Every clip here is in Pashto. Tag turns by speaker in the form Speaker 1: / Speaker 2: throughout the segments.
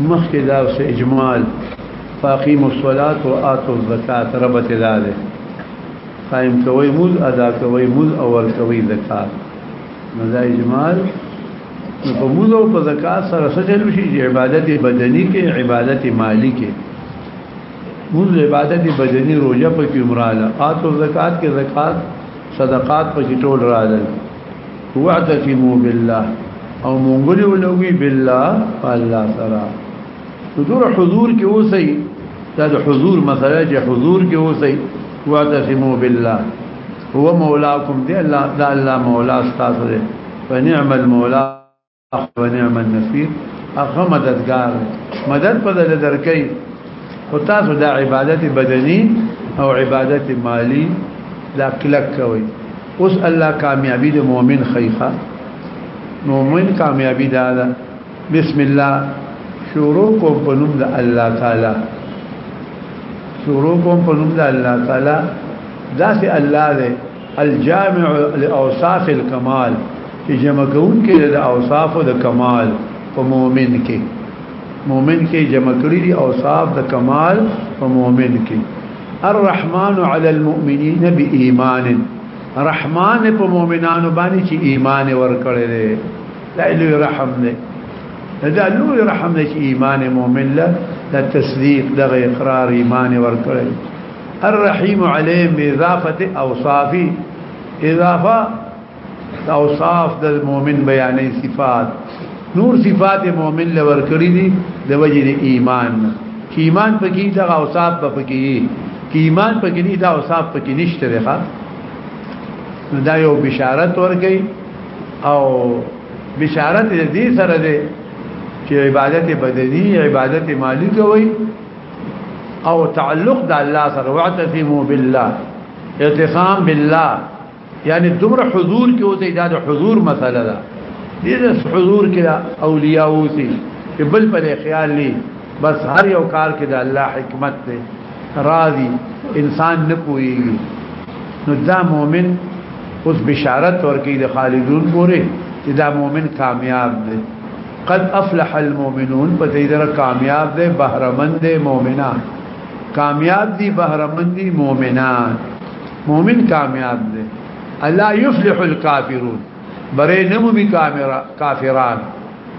Speaker 1: مخکې دا اوس اجمال فاقیم الصلاة و آتو الزکاة ربط دا ده قائم کوي مول ادا کوي مول او ور کوي زکات نو دا اجمال نو په مول او په زکات سره څه چلو شي عبادت بدني کې عبادت مالی کې مول عبادت بدني روزه په کې مراله آتو زکات کې زکات صدقات په کې ټول راځي واعتصموا بالله او مونږلی ولوي بالله الله سره حضور حضور کې اوسئ دا د حضور مسله چې حضور کې اوسئ واعتصموا بالله هو مولاکم دی الله دا الله مولا تاسو دی فنعم المولا اخو نعم النصير اخو مددگار مدد په دل درکې او تاسو د عبادت بدني او عبادت مالی لا کلک کوي اوس الله کامیابی د مؤمن خیخه مؤمن کامیابی دا ده بسم الله شروع کوم په نوم د الله تعالی شروع کوم په نوم د الله تعالی دا سي الله ده الجامع لاوصاف الكمال چې جمع کون کې د اوصاف د کمال په مؤمن کې مؤمن کې جمع کړی دي اوصاف د کمال په مؤمن کې الرحمن على المؤمنين بإيمان رحمان په مؤمنانو باندې چې ایمان ورکړي دي لا اله رحم نه دا لوی رحم نه چې ایمان مؤمن له تصدیق دغه اقرار ایمان ورکړي الرحیم علیه باضافه اوصافی اضافه اوصاف د مؤمن بیانې صفات نور صفات مؤمن لور کړی دي د وجه ایمان چې ایمان پکې دا اوصاف پکې کې ایمان پکې نه دا اوصاف پکې نشته ده دا یو بشارت ورکي او بشارت دې سره ده چې عبادت بدني عبادت مالی کوي او تعلق د الله سره واعتصموا بالله اعتصام بالله یعنی دمر حضور کې اوسې دا د حضور مسله ده دې حضور کې اولیاء اوسې چې بل پر خیال لې بس هر یو کار کې د الله حکمت ته راضي انسان نه کوي نو دا مؤمن اوس بشارت ورکی د خالدون پورې چې دا مؤمن کامیاب دی قد افلح المؤمنون په دې در کامیاب دي بهرمن دي مؤمنان کامیاب دي بهرمن دي مؤمنان مؤمن کامیاب دي الا يفلح الكافرون بره نمومي کامرا کافران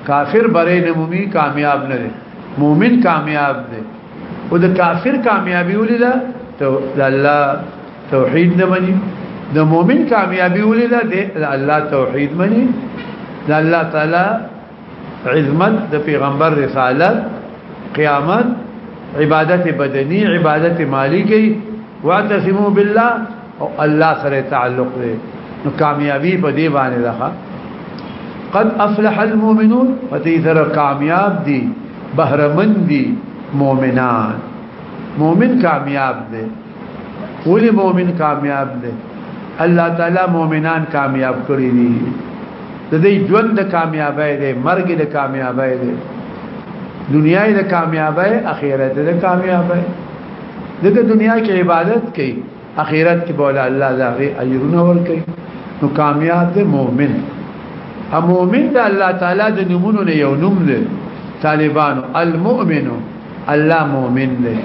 Speaker 1: کافر بره نمومي کامیاب نه دي مؤمن کامیاب دي او د کافر کامیابی ولیدا ته د الله توحید نه مني د مؤمن کامیابی ولیدا د الله توحید مني د الله تعالی عظمت د پیغمبر رسالت قیامت عبادت بدنی عبادت مالی کی واعتصموا بالله او الله سره تعلق دی نو کامیابی په دی باندې ده قد افلح المؤمنون پتی سره کامیاب دي بهرمن دي مؤمنان مؤمن کامیاب دي ولی مؤمن کامیاب دي الله تعالی مؤمنان کامیاب کړی دي د دې ژوند د کامیابی دی مرګ د کامیابی دی دنیا د کامیابی اخرت د کامیابی دغه دنیا کې عبادت کوي اخرت کې بوله الله دا غي اجرونه ورکړي نو کامیاب دی مؤمن ا مؤمن د الله تعالی د نمونه نه یو نوم دی طالبانو المؤمن الله مؤمن دی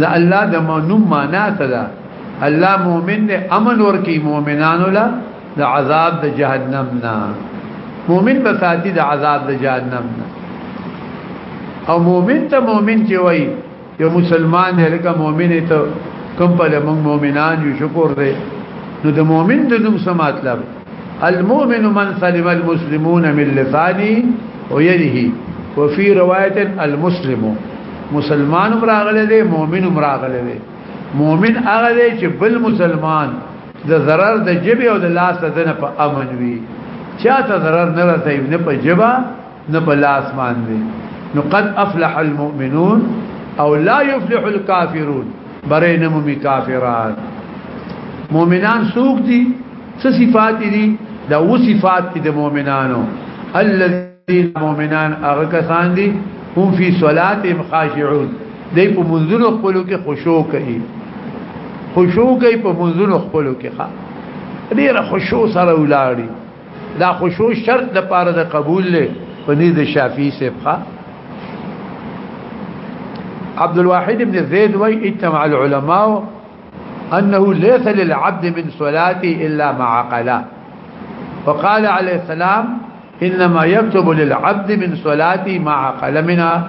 Speaker 1: دا الله د نوم معنا څه ده الله مؤمن دی امن ورکي مؤمنانو لا د عذاب د جهنم نه مؤمن به ساتي د عذاب د جهنم نه او مؤمن ته مؤمن چې وایي یو مسلمان دی لکه مؤمن ته کوم په لمن مؤمنان یو شکر دی نو د مؤمن د نوم څه مطلب المؤمن من سلم المسلمون من لسانه ويده وفي روایت المسلم مسلمان مراغله دی مؤمن مراغله دی مؤمن هغه دی چې بل مسلمان د zarar د جبه او د لاس د نه په امن وي چاته zarar نه راځي نه په جبه نه په لاس باندې نو قد افلح المؤمنون او لا يفلح الكافرون برینه مومي کافران مؤمنان سوق دي څه صفات دي دا و صفات دي د مؤمنانو الذين مؤمنان هغه کسان دي هم في صلاتهم خاشعون دې په منځونو خپل کې خشوع کوي خشوع کوي په منځونو خپل کې ښه ډیره خشوع سره ولاړی دا خشوع شرط د پاره د قبول له پنځ د شافعي سبقه عبد الواحد بن زيد وي اجتمع العلماء أنه ليس للعبد من صلاته إلا مع قلا وقال عليه السلام إنما يكتب للعبد من صلاته مع قلمنا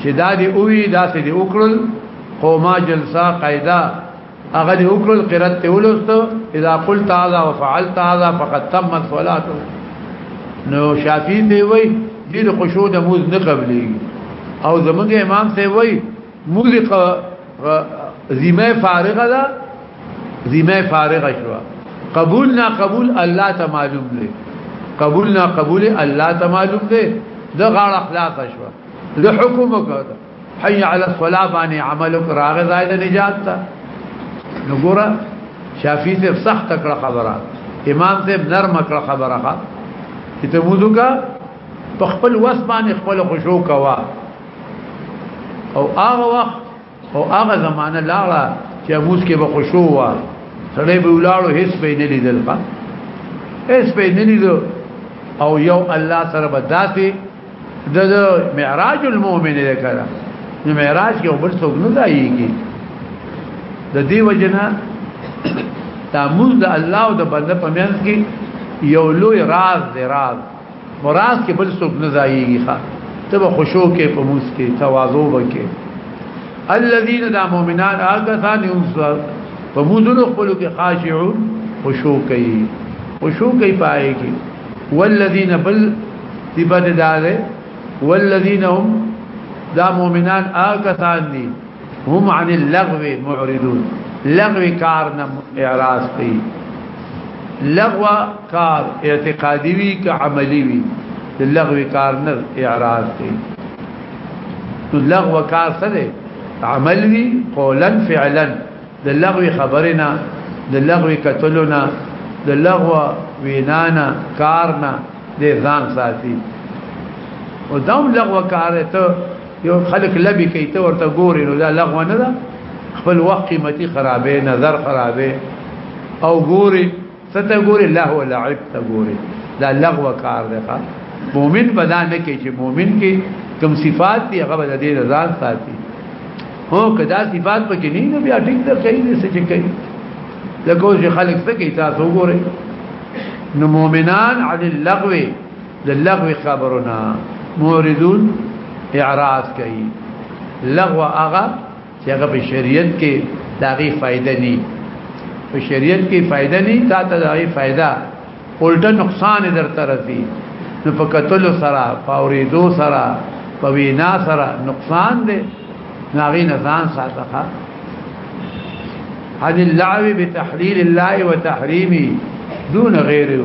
Speaker 1: چې دا دی اوی دا سې دی وکړل قوما جلسه قاعده هغه دی وکړل قرات ته ولست اذا قلت هذا وفعلت هذا فقد تمت صلاته نو شافعی دی وای دې خشوع د موز نه قبلي او زمونږ امام ته وای موز ذمه فارغه ده ذمه فارغ شو قبول نا قبول الله ته معلوم دی قبول نا قبول الله ته معلوم دی د غاړه خلاص شو د حکم وکړه حي على الصلاه باندې عملک راغ زائد نجات تا نو ګوره شافعي ته سخت کړه خبره امام ته نرم کړه خبره ښه چې ته وضو کا په خپل وس باندې خپل خشوع کوا او هغه وخت او هغه زمانه لاړه چې موږ کې به خوشو و سړی به ولاړو هیڅ به نه لیدل با هیڅ به نه لیدل او یو الله سره به داسې د معراج المؤمن لکره نو معراج کې بل څوک نه ځایږي د دې وجنه تامل د الله او د بنده په منځ کې یو لوی راز دی راز مراد کې بل څوک نه ځایږي ښا ته به خوشو کې په موس کې تواضع وکې الذين دا مؤمنان هغه ثاني هم په موزونو خپل کې خاشعون خوشو کوي خوشو کوي پائے کې والذین بل دی بددار والذین هم دا مؤمنان هغه ثاني هم عن اللغو معرضون لغو کار نه اعراض کوي لغو کار اعتقادي وي که عملي وي لغو کار نه اعراض کوي نو لغو کار څه دی عمل وي قولا فعلا د لغو خبرنا د لغو کتلنا د لغو وینانا کارنا د ځان ساتي او دا لغو کار ته یو خلک لبی کوي ته ورته ګوري نو دا لغو نه ده خپل وخت قیمتي خرابې نظر خرابې او ګوري ته ګوري له ولا عيب ته ګوري دا لغو کار ده مؤمن بدا نه کوي چې مؤمن کې کوم صفات دي هغه بدا دې رضان ساتي هو کدا صفات پکې نه نو بیا ټیک ده کوي دې څه چې کوي لکه چې خلک څه کوي تاسو ګوري نو مؤمنان علی اللغو للغو خبرنا موردون اعراض کوي لغو هغه چې هغه په شریعت کې داغي فائدہ نه په شریعت کې فائدہ نه تا ته داغي فائدہ الټه نقصان در طرفي نو په قتل سره فوریدو سره په وینا سره نقصان دی ناغي نزان ساته عن اللعب بتحليل الله وتحريمه دون غيره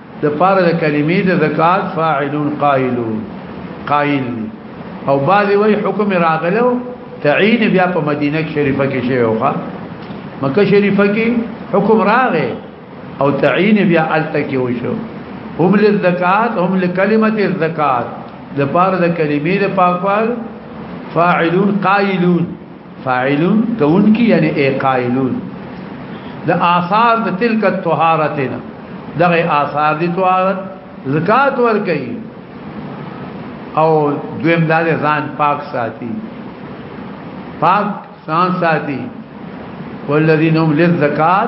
Speaker 1: د پاره د کلمې د زکات فاعلون قائلون قائل او بعضی وی حکم راغلو تعین بیا په مدینه شریفه کې شوی وخا مکه شریفه کې حکم راغې او تعین بیا الته کې وشو هم للزکات هم لکلمه الزکات د پاره د کلمې د پاکوال فاعلون قائلون فاعلون کون کی یعنی اے قائلون دا آثار دا تلک التحارتنا دا غی آثار دی تحارت زکاة ورکی او دویم دا دی زان پاک ساتی پاک سان ساتی والذین هم للزکاة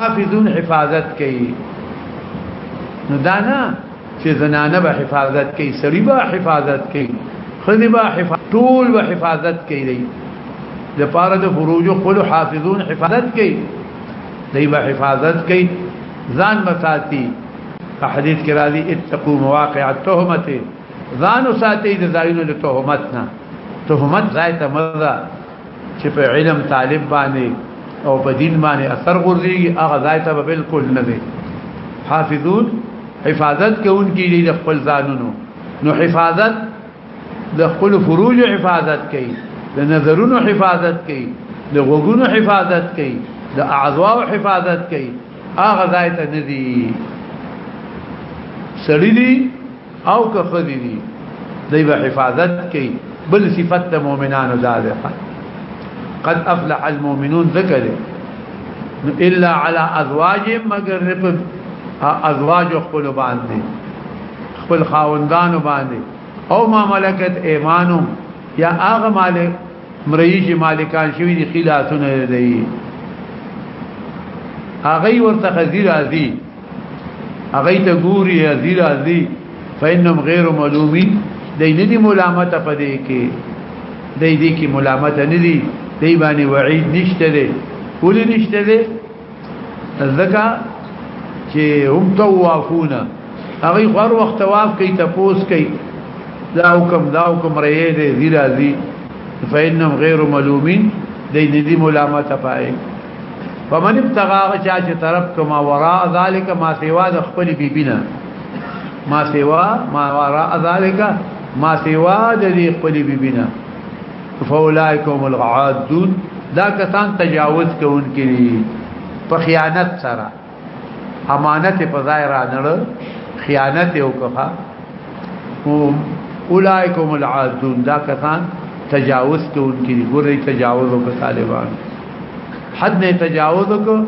Speaker 1: حافظون حفاظت کوي نو دا نه چې زنانه به حفاظت کوي سړي به حفاظت کوي خدي به حفاظت ټول به حفاظت کوي دی د پاره د فروج خپل حافظون حفاظت کوي دی به حفاظت کوي ځان مساتي په حدیث کې راځي اتقوا مواقع التهمت ځان ساتي د ځایونو له تهمت نه تهمت ځای ته مزه چې په علم طالب باندې او په دین باندې اثر غورځيږي هغه ځای ته بالکل نه دی حافظون حفاظت کوونکي دي د خپل ځانونو نو حفاظت د خپل فروج حفاظت کوي د نظرونو حفاظت کوي د غوګونو حفاظت کوي د اعضاء حفاظت کوي هغه ځای ته نه دي سړی دي او که خذي دي دی به حفاظت کوي بل صفت د مؤمنانو دا ده قد افلح المؤمنون ذکر الا على ازواجهم مگر په ازواج خپل باندې خپل خاوندان باندې او ما ملکت ایمانو یا هغه مالک مریجی مالکان شوی دي خلاصونه دی هغه ورته خزیر ازي هغه ته ګوري ازي راځي فینم غیر ملومین دای نه دی ملامت پدې کې دای دې کې ملامت نه دی دای باندې وعید نشته دی ولې نشته دی ځکه چې هم توافونه هغه خور وخت واف کوي تپوس کوي دا حکم دا حکم رہے دے ذی راضی فینم غیر ملومین دې دې ملامت پائے فمن ابتغى غچا چې طرف کما وراء ذالک ما سیوا د خپل بیبینا ما سیوا ما وراء ذالک ما سیوا د خپل بیبینا فاولائکم العادون دا کسان تجاوز کوونکې دي په خیانت سره امانت په ځای را نړ خیانت وکړه او اولایکم العادون دا کسان تجاوز کوونکي ګورې تجاوز وکړ طالبان حد نه تجاوز وکړ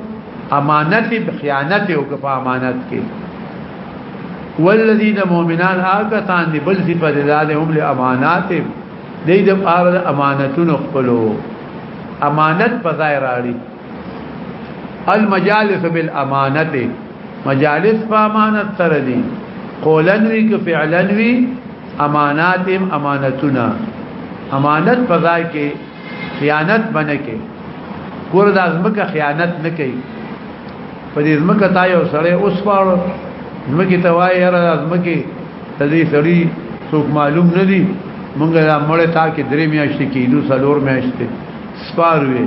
Speaker 1: امانت خیانت وکړ په امانت کې والذین مؤمنان هغه تان دی بل صفه دلالهم لامانات دې د امانتونو خپلو امانت په ځای راړي المجالس بالامانه مجالس په امانت سره دي قولن وی که فعلن وی امانات هم امانتونه امانت په ځای کې خیانت بنه کې کور د ازمکه خیانت نه کوي په دې ازمکه تا یو سره اوس پاړو ازمکه ته وایي هر ازمکه ته دې سړی څوک معلوم نه دي مونږه مړه تا کې درې میاشتې کې دوه سلور میاشتې سپاروي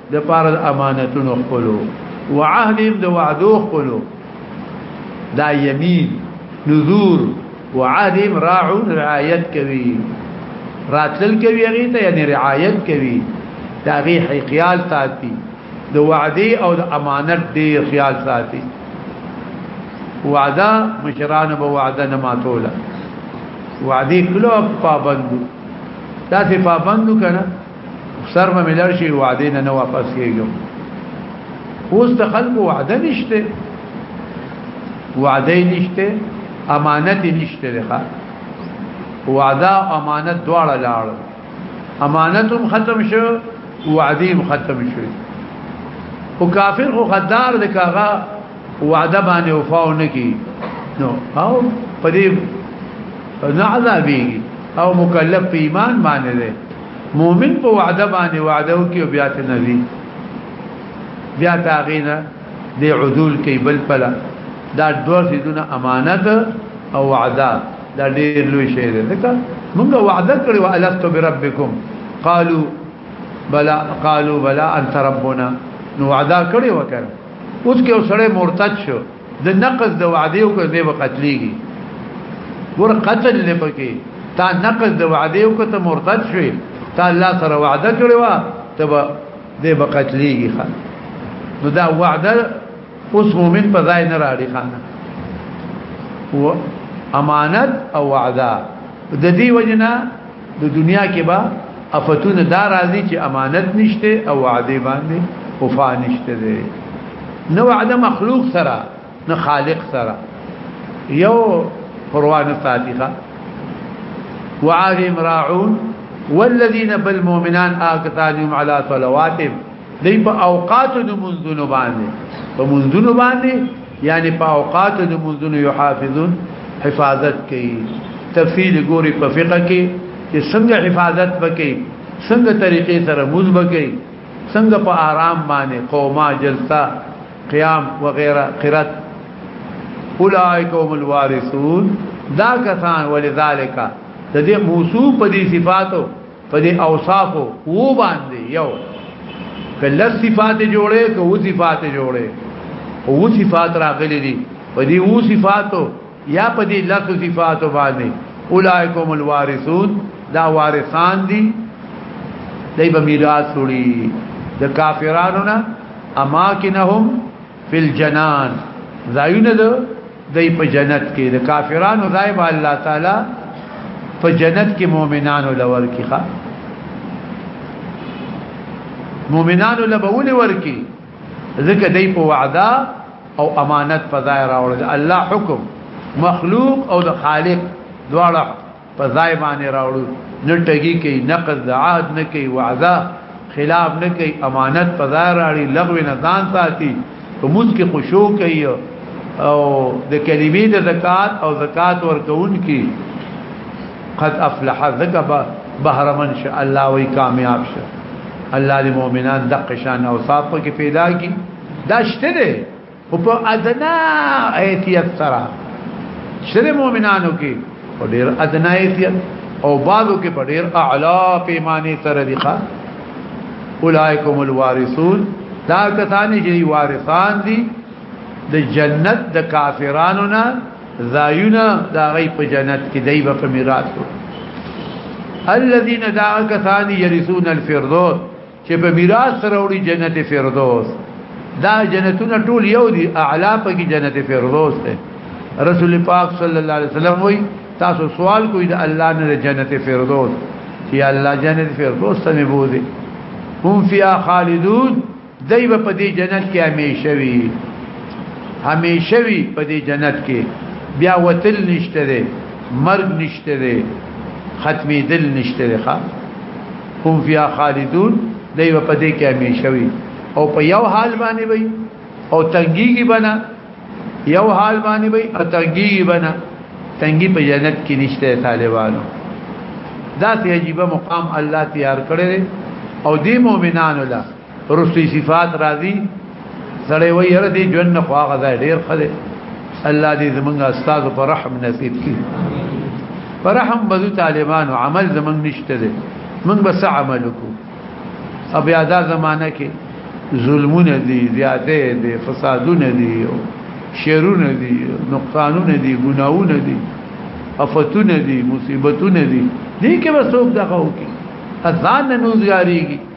Speaker 1: د پاره امانتونو خپلو وعهدهم د وعدو خپلو دا یمین نذور وعهدهم راعون رعایت کوي راتل کوي هغه ته یعنی رعایت کوي دا غي خیال ساتي د وعده او د امانت دی خیال ساتي وعده مشران به وعده نه ماتوله وعده کلو پابندو دا څه پابندو کنه سر به ملر شي وعده نه نه واپس کیږم اوس د خلکو وعده نشته وعده نشته امانت نشته لخوا وعده امانت دواړه لاړ امانتم ختم شو وعدیم ختم شو او کافر خو غدار د کاغه وعده باندې وفاو نکي نو او پدې نه عذابي او مکلف ایمان باندې مؤمن په وعده باندې وعده وکي او بیا ته نوي بیا تاغینا دی عدول کوي بل پلا دا دوه سیدونه امانت او وعده دا ډیر لوی شی دی ځکه موږ وعده کړی و الست بربکم قالوا بلا قالوا بلا انت ربنا نو وعده کړی وکړ اوس کې سره مرتد شو د نقض د وعده او کړه به قتلېږي ور قتل لپکې تا نقض د وعده او کته مرتد شوی تا الله سره وعده کړی و ته به دې به قتلېږي خان نو دا وعده اوس مؤمن په ځای نه راړي خان و امانت او وعده د دې وجنه د دنیا کې با افتونه دا راځي چې امانت نشته او وعده باندې وفا نشته دی نو وعده مخلوق سره نه خالق سره یو قرآن فاتحه وعاهم راعون والذين بالمؤمنان آكتانهم على صلواتهم دی په اوقات د منځونو باندې په منځونو باندې یعنی په اوقات د منځونو یحافظون حفاظت کوي تفصیل ګوري په فقہ کې چې څنګه حفاظت وکړي څنګه طریقې سره موز وکړي څنګه په آرام باندې قوما جلسه قیام وغیرہ قرات اولئک هم الوارثون دا کسان ولذالک د دې موصوف په دې صفاتو په دې اوصاف وو باندې یو په لږ صفات جوړې کو وو صفات جوړې او وو صفات راغلي دي په دې وو صفاتو یا په دې لږ صفاتو باندې اولایکم الوارثون دا وارثان دي دای په میراث وړي د کافرانو نه اماکنهم فی الجنان زایونه دای په جنت کې د کافرانو ځای به الله تعالی په جنت کې مؤمنانو لور کې ښا مؤمنانو لبول ورکی ځکه دای په وعده او امانت په ځای راوړل الله حکم مخلوق او د خالق دواړه په ځای باندې راوړو نه ټګي کوي نقض د عهد نه کوي وعده خلاف نه کوي امانت په ځای راړي لغوي نه ځان ساتي په موږ کې خشوع کوي او د کلمې د زکات او زکات ورکون کې قد افلح ذکب بهرمن شاء الله وی کامیاب شه الله دې مؤمنان دقشان او صاحب کې پیدا کی دا شته او په ادنا ایتیت سره شر مؤمنانو کې په ډیر ادنا ایتیت او بعضو کې په ډیر اعلا پیمانه سره دي ښا اولایکم الوارثون دا کسان چې وارثان دي د جنت د کافرانو نه زایونه دا غي په جنت کې دی په میراث الذين دعوا كثاني يرثون الفردوس چې په میراث سره وړي جنت فردوس دا جنتونه ټول یو دي اعلی په کې جنت فردوس ده رسول پاک صلی الله علیه وسلم وی تاسو سوال کوئ د الله نه جنت فردوس چې الله جنت فردوس ته بوزي هم فیا خالدون دایو په دې جنت کې همیشه وي همیشه وي په دې جنت کې بیا وتل نشته ده مرګ نشته ده ختمې دل نشته ده هم فی خالدون دی په دې کې همیشه وي او په یو حال باندې وي او تنګيږي بنا یو حال باندې وي او تنګيږي بنا تنګي په جنت کې نشته طالبانو دا ته عجیب مقام الله تیار کړی او دی مؤمنانو له رستی صفات راضی سړی وی یره دی جون نه خواغه ځای ډیر خده الله دې زمونږ استاد پر رحم نصیب کړي پر رحم بده طالبانو عمل زمونږ نشته دي موږ بس عمل وکړو او بیا دا زمانہ کې ظلمونه دي زیاته دي فسادونه دي شرونه دي نقصانونه دي ګناونه دي افتونه دي مصیبتونه دي دې کې بس څوک دغه وکړي اذان نه نوزګاریږي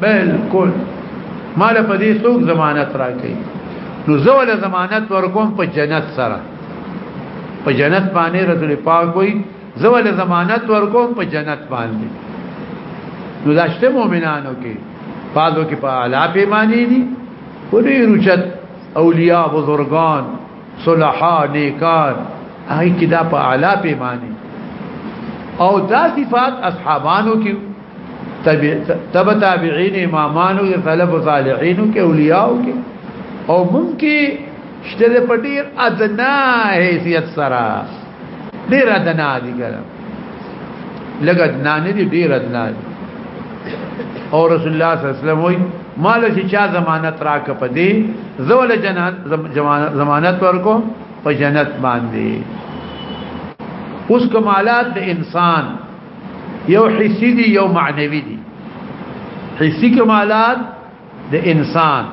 Speaker 1: بالکل مال په دې څوک ضمانت راکړي نو زه ول ضمانت ورکوم په جنت سره په جنت باندې رسول پاک وي زه ول ضمانت ورکوم په جنت باندې نو داشته مؤمنانو کې پادو کې په اعلی پیمانه دي ولې رچت اولیاء بزرگان صلحا نیکان هغه کې دا په اعلی پیمانه او دا صفات اصحابانو کې تبع تابعین امامانو کې سلف صالحینو کې اولیاءو کې او ممکن شته په ډیر ادنا حیثیت سره ډیر ادنا دي ګره لګ ادنا نه دي ډیر ادنا دي او رسول الله صلی الله علیه وسلم وایي مال چې چا ضمانت راک پدې زول جنات ضمانت ورکو په جنت باندې اوس کمالات د انسان یو حسی دی یو معنوی دی حسی کمالات د انسان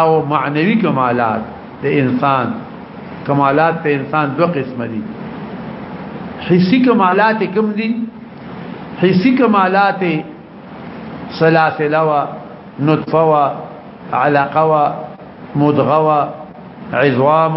Speaker 1: او معنوی کمالات د انسان کمالات په انسان دو قسم دي حسی کمالات کم دي حسی کمالات سلاسلوا نطفوا علاقوا مدغوا عظام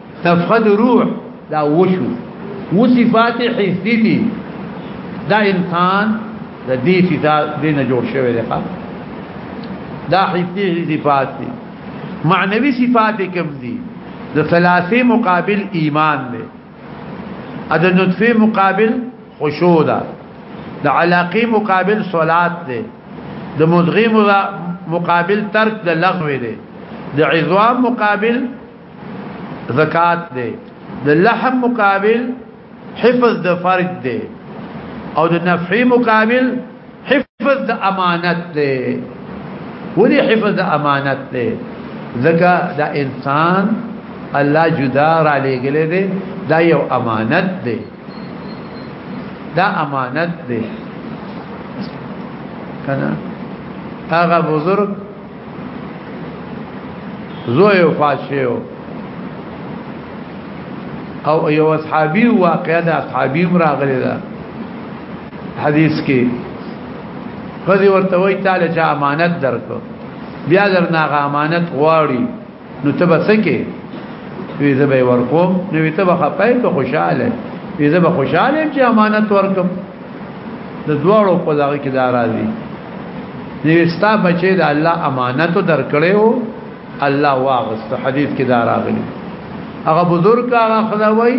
Speaker 1: تفقد روح دا وشو و صفات حسی دي دا انسان د دې صفات دې نه جوړ شوی دی دا حسی صفات دي معنوي صفات کوم دي د ثلاثه مقابل ایمان دی ا د نطفه مقابل خشوع ده د علاقه مقابل صلات ده د مدغه مقابل ترک د لغو ده د عظام مقابل زکات دی د لحم مقابل حفظ د فرج دی او د نفعی مقابل حفظ د امانت دی ولی حفظ د امانت دی ځکه د انسان الله جدا را لګلې دی دا یو امانت دی دا امانت دی کنه هغه بزرگ زوی وفات شو او یو اصحابي واقعا د اصحابي راغلی دا حدیث کې خدي ورته وی تعالی چې امانت درکو بیا درنه امانت غواړي نو ته به سکه وی زه به ورکوم نو وی ته به خپای ته خوشاله وی زه به خوشاله چې امانت ورکم د دواړو په دغه کې دا راځي نو ستا بچی د الله امانت درکړې او الله واغست حدیث کې دا راغلی هغه بزرګ هغه خدای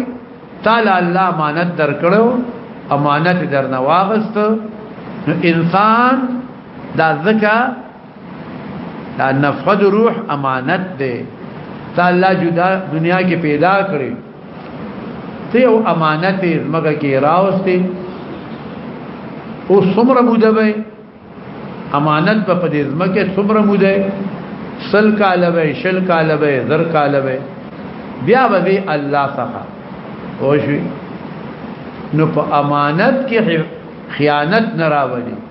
Speaker 1: تعالی الله امانت درکړو امانت درنه واغست انسان دا ځکه دا نفخه د روح امانت دی دا الله جدا دنیا کې پیدا کړی ته یو امانت یې مګه کې راوستي او څومره موده به امانت په پدې ځمکه څومره موده سل کال به شل کال به زر کال به بیا به الله څخه او شي نو په امانت کې خیانت نه راوړي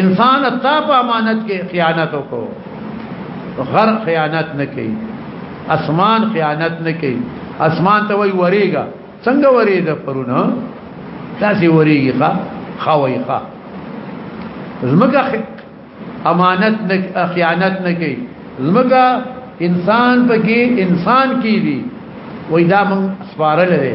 Speaker 1: انسان تا په امانت کې خیانت وکړو غر خیانت نه کوي اسمان خیانت نه کوي اسمان ته وای وریګا څنګه وریدا پرونه تاسو وریګی ښا خوي ښا زمګه امانت نه خیانت نه کوي زمګه انسان پکې انسان کی دي وای دا مون سپارل لري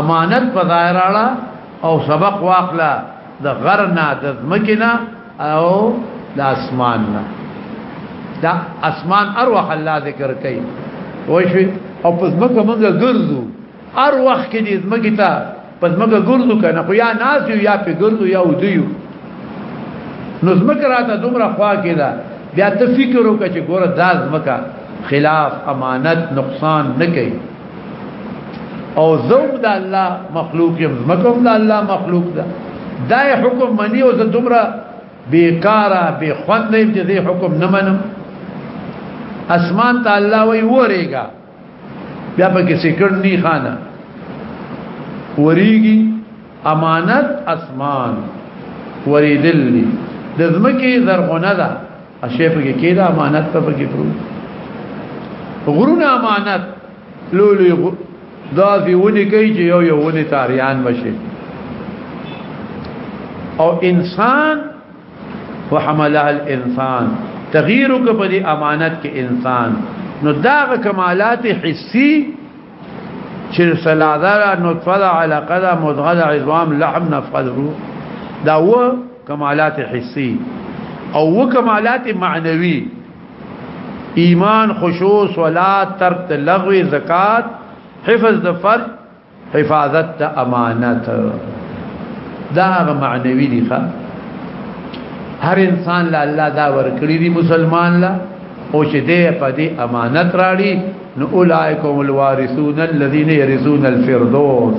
Speaker 1: امانت په ظاهر اړه او سبق واخلا د غرنا د زمکنا او د اسمان نه دا اسمان اروح الله ذکر کوي وای شي او په زمکه موږ ګرځو ار وخت کې دې زمکه ته پس مګه ګرځو کنه خو یا ناس یو یا په ګرځو یا ودیو نو زمکه راته دومره خوا کې ده بیا ته فکر وکړه چې ګوره دا زمکه خلاف امانت نقصان نه کوي او زوم د الله مخلوق یم زمکه هم د الله مخلوق ده دا حکم منی او زه دومره بیکاره بی خوند چې دې حکم نه منم اسمان ته الله وی ورېګا بیا پکې سکړ نه خانه وریږي امانت اسمان وریدل دي د زمکه زرغونه ده اشیف کې کېدا امانت په پکې پرو غرونه امانت لولي دا دی ونی کوي چې یو یو ونی تاریان بشي او انسان وحملها الانسان تغییر کو په دې امانت کې انسان نو دا کمالات حسی چې سلادره نطفه ده علاقه ده مضغه ده عظام لحم نفخه روح دا و کمالات حسی او و کمالات معنوي ایمان خشوع صلات ترک لغو زکات حفظ د فرض حفاظت ته امانت دا هغه معنوي دي ښا هر انسان له الله دا ورکړي دي مسلمان لا او چې دې په دې امانت راړي نو اولایکم الوارثون الذين يرثون الفردوس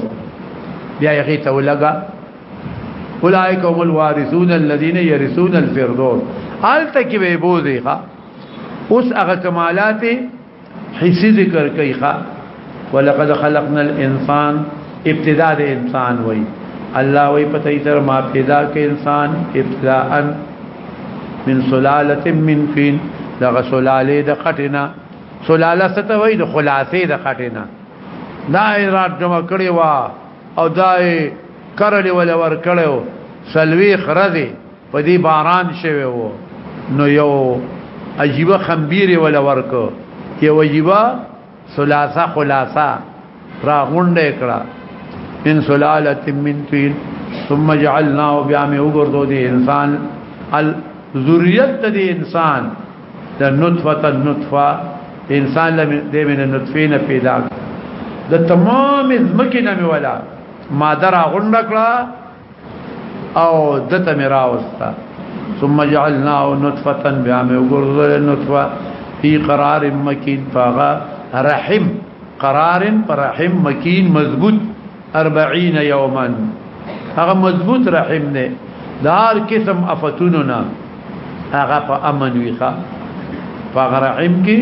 Speaker 1: بیا یې ته ولګا اولایکم الوارثون الذين يرثون الفردوس آلته کې به بوزي ښا اوس هغه کمالات حصي ذکر کوي ښا ولقد خلقنا الانسان ابتداء د انسان وای الله وای پته یې تر ما پیدا کې انسان ابتداء من سلاله من فين دغه سلاله د خټینا سلاله ته وای د خلاصې د خټینا دا رات جمع کړي وا او دای کرلې ول ور کړو سلوي خرزي په دې باران شوی وو نو یو عجیب خمبیر ولا ورکو یو عجیب ثلاثه خلاصه را غونډه کړه ان سلاله من طين ثم جعلناه بیا مې وګرځو دې انسان ال ذریت دې انسان د نطفه النطفه انسان لم دې من نطفه نه پیدا د تمام زمکه نه ولا ما درا غونډه کړه او دته میرا وستا ثم جعلنا نطفه بیا مې وګرځول نطفه فی قرار مکین فغا رحم قرار پر رحم مکین مضبوط 40 یوما هغه مضبوط رحم نه دار قسم افتوننا هغه په امن ویخه په رحم کې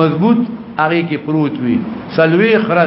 Speaker 1: مضبوط هغه کې پروت وي سلوي خره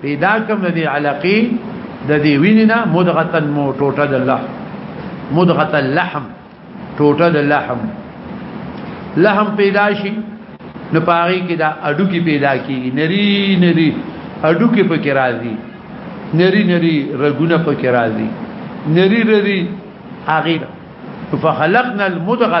Speaker 1: پیدا کوم د دې علاقې د دې وینینا مدغه مو ټوټه د لحم مدغه اللحم ټوټه د لحم لحم پیدا شي نو پاره کې دا اډو کې پیدا کیږي نری نری اډو کې پکې راځي نری نری رګونه پکې راځي نری نری هغه فخلقنا المدغه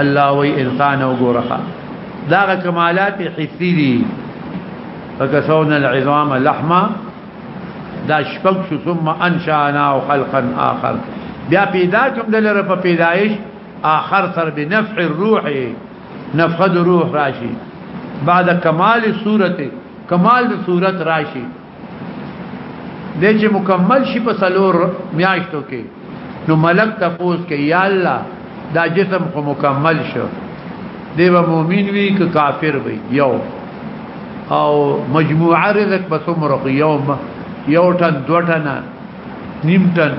Speaker 1: الله وی القان او ګورخه دا کمالات حسی دي فکسونا العظام لحما دا شپږ شو ثم انشانا خلقا اخر بیا پیدا کوم دلر په پیدایش اخر سر بنفع الروح نفخذ روح راشي بعد کمال صورت کمال صورت راشي د چې مکمل شي په سلور میاشتو کې نو ملک تفوس کې یا الله دا جسم خو مکمل شو دی به مؤمن وي که کافر وي یو او مجموعه رزق بس عمره یوم یو ټن دو ټن نیم ټن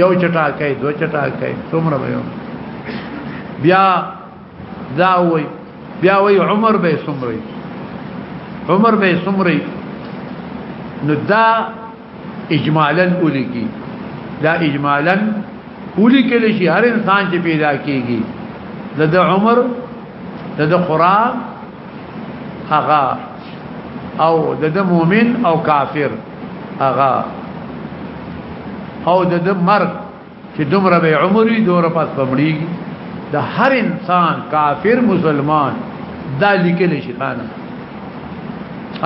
Speaker 1: یو چټاکې دو چټاکې څومره به یو بیا دا وای بیا وای عمر به سمري عمر به سمري نو دا اجمالا ولګي دا اجمالا ولګل شي هر انسان چې پیدا کیږي د عمر د قران هغه او د مؤمن او کافر هغه او د مرګ چې دومره به عمر وي دومره پس بمړيږي د هر انسان کافر مسلمان دا لیکل شي خانه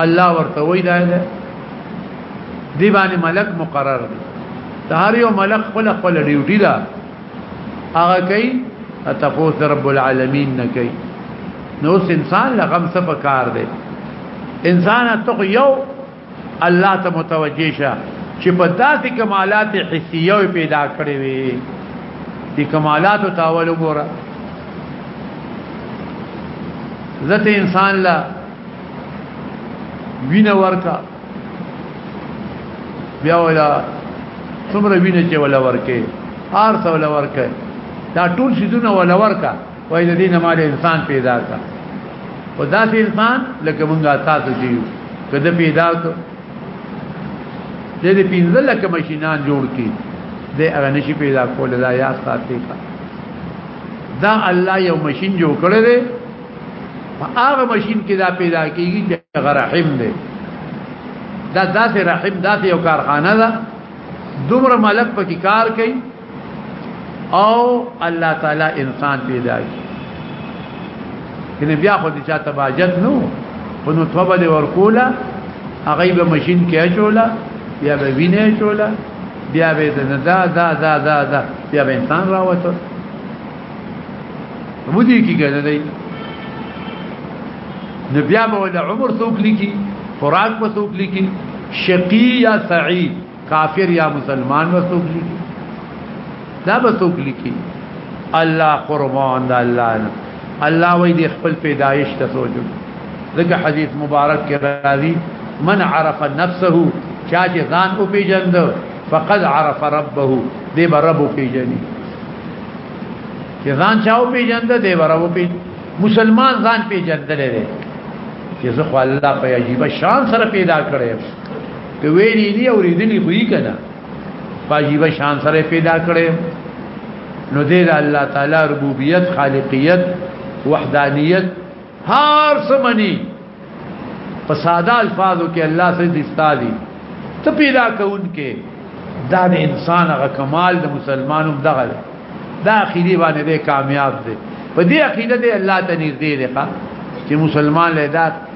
Speaker 1: الله ورته وای دا ده دی باندې ملک مقرر دی د هر یو ملک خپل خپل ډیوټي ده هغه کوي تفوس رب العالمین نه کوي نو انسان لغم څه پکار دی انسان ته یو الله ته متوجه شه چې په داسې کمالات حسیه پیدا کړې وي دي کمالات تاول وګوره ذات انسان لا وینه ورکا بیا ولا څومره وینه چې ولا ورکه هر څه ولا ورکه دا ټول شیدونه ولا ورکه وای د دینه مال انسان پیدا کا او دا انسان لکه مونږه تاسو چې یو کده پیدا کو د دې پینځل لکه ماشينان جوړ کی د هغه نشي پیدا کول دا یا ساتي دا الله یو ماشين جوړ کړی دی هغه ماشين کې دا پیدا کیږي چې غرحم دی دا داسې رحم داسې یو کارخانه ده دومره ملک پکې کار کوي او الله تعالی انسان پیدا کی کنه بیا خو دې چاته باجت نو خو نو توبه دې ورکولا هغه به ماشين کې اچولا بیا به وینې اچولا بیا به دا دا دا دا دا, دا. بیا به انسان راوته مو دې کې کنه دی نو بیا به عمر څوک لیکي خوراک به څوک لیکي شقی یا سعید کافر یا مسلمان وسوک لیکي دا وسوک لیکي الله قربان دا الله نه الله وی دی خپل پیدایش ته سوچو ځکه حدیث مبارک کې راځي من عرف نفسه چا چې ځان او پیجند فقد عرف ربه دی به رب پیجنې چې ځان چا او پیجند دی به رب پیج مسلمان ځان پیجندل لري چې زه خو الله په عجیب شان سره پیدا کړم که ویلی دی او ریدلی خوی کنا فاجیب شان سره پیدا کړي نو دې الله تعالی ربوبیت خالقیت وحدانیت هر سمنی په ساده الفاظو کې الله سره دستالي ته پیدا کون کې دا د انسان غ کمال د مسلمانو دغه دا اخیری باندې دې کامیاب دي په دې عقیده دې الله ته نږدې دی چې مسلمان له ذات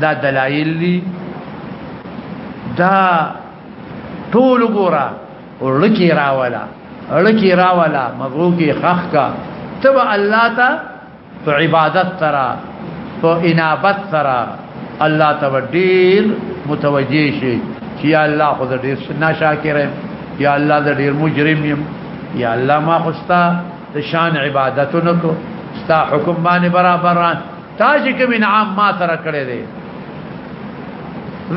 Speaker 1: دا دلایل دي دا ټول ګورا ورکی راولا ورکی راولا مغروکی خخ کا تب الله تا تو عبادت ترا تو انابت ترا الله تا ډیر متوجی شي چې یا الله خو دې سنا شاکر یا الله دې ډیر مجرم يم یا الله ما خوستا شان عبادتونو کو ستا حکم باندې برابر تا چې کوم انعام ما سره کړی دی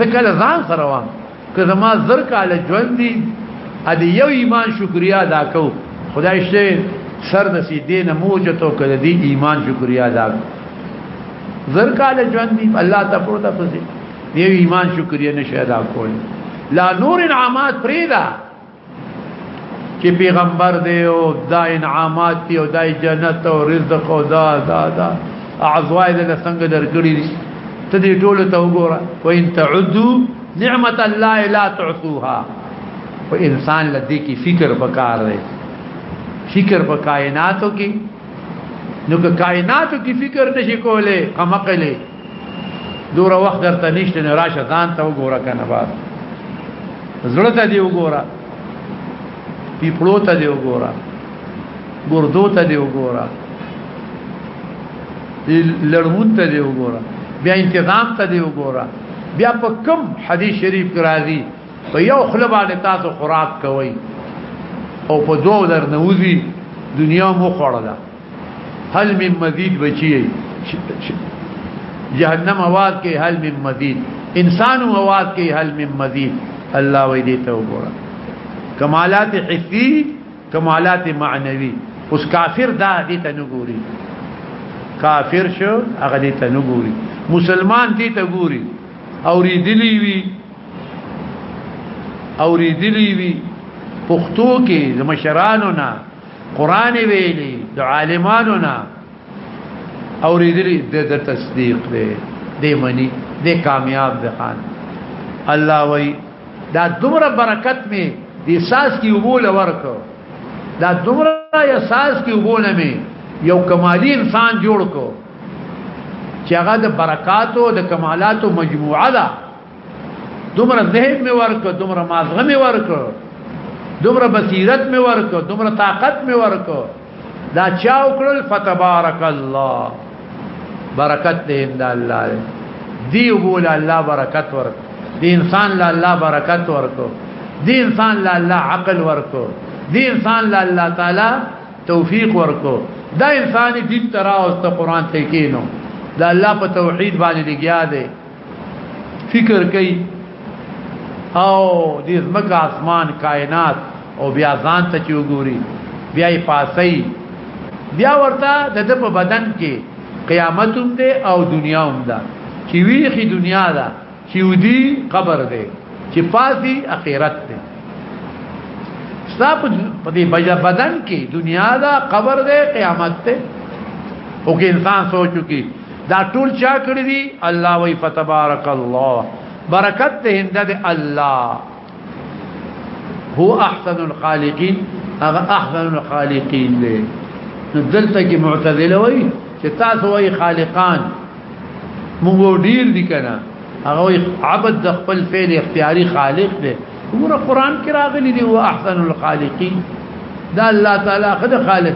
Speaker 1: ذکر ځان سره وام که زما زر کاله ژوند دی ا دې یو ایمان شکریا ادا کو خدای شته سر د سي دین موجتو کړه دې ایمان شکریا ادا کو زر کاله ژوند دی الله تعالی پروت پسې دې ایمان شکریا نشه ادا کول لا نور انعامات پریدا چې پیغمبر دی او دا انعامات دی او دا جنت او رزق او دا دا دا اعضاء له څنګه درګړي دي ته دې ټول ته وګوره وان تعدو نعمت الله لا تعصوها او انسان لدی کی فکر پکار دی فکر په کائناتو کې نو که کائناتو کې فکر نشي کوله قمقله دور وخت درته نشته نه راشه ځان ته وګوره کنه بار زړه ته دی وګوره پیپړو ته دی وګوره ګردو ته دی وګوره لړمون ته دی وګوره بیا انتظام ته دی وګوره بیا په کم حدیث شریف کې راځي په یو خله باندې تاسو خوراک کوئ او په دوه در نوځي دنیا مو خوړه ده هل من مزید بچی جهنم آواز کې هل من مزید انسان آواز کې هل من مزید الله وې دې ته وګوره کمالات حسی کمالات معنوي اوس کافر دا دې ته نه ګوري کافر شو هغه دې ته نه ګوري مسلمان دې ته ګوري اوریدلی وی اوریدلی وی پښتو کې زمشرانو نه قران ویلي د عالمانو نه اوریدلی د تصدیق دی دی منی دی کامیاب دی خان الله وی دا دومره برکت می دی ساس کی وبول ورکو دا دومره احساس کی وبول می یو کمالی انسان جوړ کو چې هغه د برکاتو د کمالاتو مجموعه ده دومره ذهن مې ورک دومره مازغه مې ورک دومره بصیرت مې ورک دومره طاقت مې ورک دا چا وکړل فتبارک الله برکت دې اند الله دی بول الله برکت ورک دی انسان لا الله برکت ورک دی انسان لا الله عقل ورک دی انسان لا الله تعالی توفیق ورک دا انسان دین تراوست قران ته کینو دا الله په توحید باندې لګیا دی فکر کوي او د زمکه اسمان کائنات او بیا ځان ته چې وګوري بیا یې پاسي بیا ورته د د په بدن کې قیامت هم ده او دنیا هم ده چې ویخي دنیا ده چې ودي قبر ده چې پاسي اخرت ده ستاسو په دې بدن کې دنیا ده قبر ده قیامت ده او کې انسان سوچو کې دا ټول چا کړی دی الله وی فتبارک الله برکت ته هند دی الله هو احسن الخالقین هغه احسن الخالقین دی دلته کې معتزله وی چې تاسو وی خالقان موږ ډیر دي کنه هغه وی عبد د خپل فعل اختیاري خالق دی وګوره قران کې راغلي دی هو احسن الخالقین دا الله تعالی خد خالق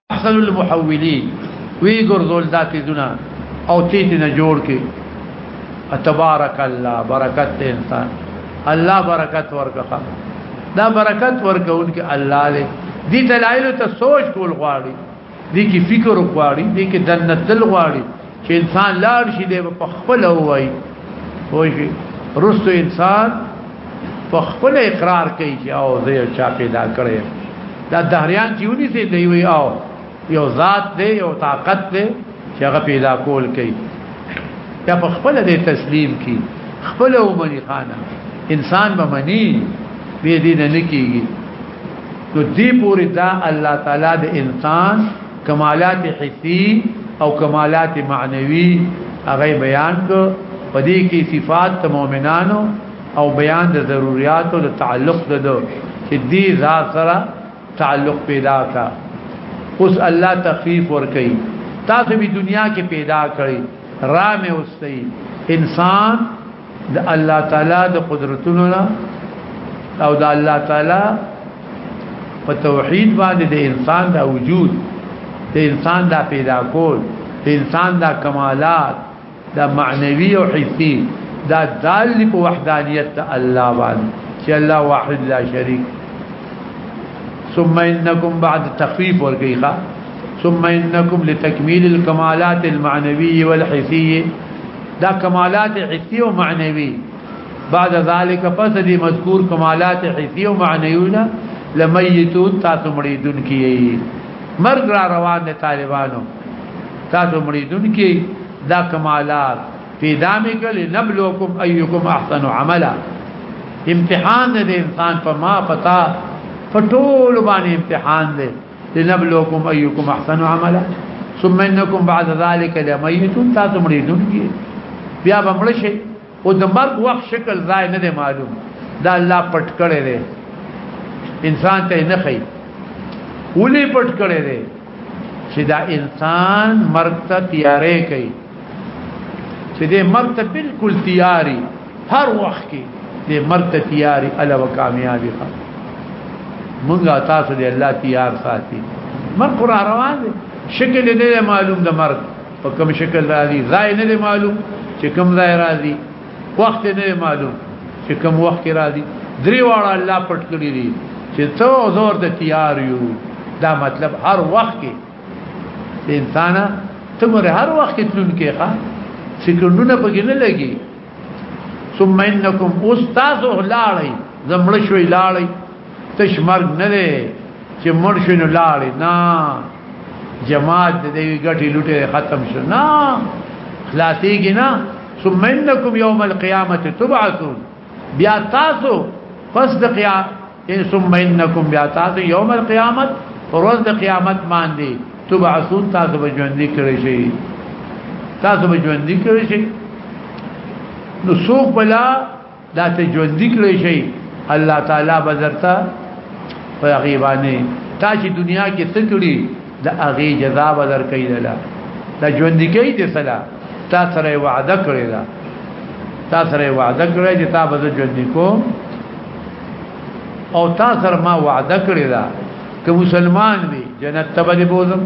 Speaker 1: احسن المحولين وی ګرځول دا تیزونه او تیت نه جوړ کی تبارک الله برکت ته انسان الله برکت ورکړه دا برکت ورکون کې الله دې دې دلایل ته سوچ کول غواړي دې کې فکر غواړي دې کې دنه تل غواړي چې انسان لاړ شي دی په خپل وای وای شي رستو انسان په خپل اقرار کوي چې او زه یو چا پیدا کړی دا دهریان چې ونی سي دی وی او یو ذات دی یو طاقت دی چې هغه پیدا کول کوي یا په خپل دې تسلیم کی خپل ومني خانه انسان به مني به دې نه کیږي نو دې پوری دا الله تعالی د انسان کمالات حسی او کمالات معنوي هغه بیان کو پدې کې صفات د مؤمنانو او بیان د ضرورت او تعلق د دو چې دې ذات سره تعلق پیدا کا اوس الله تخفیف ور کوي تاسو به دنیا کې پیدا کړی رامه اوسئ انسان د الله تعالی د قدرتونو نه او د الله تعالی په توحید باندې د انسان د وجود د انسان د پیدا کول د انسان د کمالات د معنوي او حسي دا دال په وحدانيت الله باندې چې الله واحد لا شريک ثم انكم بعد تخفيف ورقيقه ثم انكم لتكميل الكمالات المعنويه والحسيه دا کمالات حسی او معنوي بعد ذلك پس دې مذکور کمالات حسی او معنوي نه لمیتون تاسو مړي دن کیي مرګ را روان دي طالبانو تاسو مړي دن کیي دا کمالات پیدا میکل نبلوکم ایکم احسن عملا امتحان دې انسان په ما پتا پټول باندې امتحان دې لنبلوكم ايكم احسن عملا ثم انكم بعد ذلك لميتون تاسو مړیدون کی بیا بمړ شي او د مرګ وخت شکل ځای نه دی معلوم دا الله پټ کړی دی انسان ته نه خي ولي پټ کړی دی چې دا انسان مرګ ته تیارې کوي چې دې مرګ ته بالکل تیاری هر وخت کې دې مرګ ته تیاری الا وکامیابی ښه مونږه تاسو دې الله تیار ساتي مرګ قرآن روان دی شکل دې معلوم د مرګ په کوم شکل راځي ځای نه دې معلوم چې کوم ځای راځي وخت نه دې معلوم چې کوم وخت کې راځي درې واړه الله پټ کړی دي چې څو زور د تیار یو دا مطلب هر وخت کې انسان ته مر هر وخت تلون کې ښا سکندونه پکې نه لګي ثم انکم استاد لاړی زمړ شوی لاړی تش مرګ نه دی چې مړ شوی نو لاړی نه جماعت دې ګټي لټه ختم شو نه خلاصيږي نه ثم انکم یوم القیامت تبعثون بیا تاسو پس د قیامت ان ثم انکم بیا تاسو یوم القیامت روز د قیامت باندې تبعثون تاسو به ژوند کړی شي تاسو به ژوند کړی شي نو څوک بلا دا ته ژوند کړی شي الله تعالی بذرتا په غیبانه تا چې دنیا کې څه کړی د هغه جزا بدر کوي دلا دا ژوند کوي د سلام تا سره وعده کړی دا تا سره وعده کړی چې تا به ژوند کو او تا سره ما وعده کړی دا که مسلمان وي جنت ته به بوزم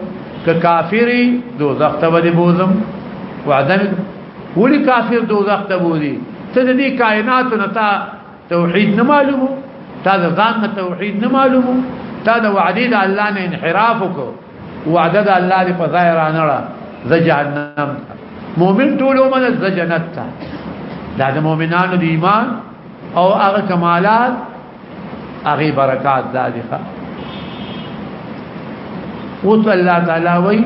Speaker 1: که کافری دوزخ ته به بوزم وعده وړي کافر دوزخ ته بوزي ته دې کائنات نه تا توحید نه معلومو تا د ځان نه توحید نه معلومو تا د وعده د الله نه انحراف وکړو وعده د الله دی په ځای را نه را ز جهنم مؤمن ټول عمر ز جنت ته دا د مؤمنانو د ایمان او هغه کمالات هغه برکات دا دي ښه او الله تعالی وایي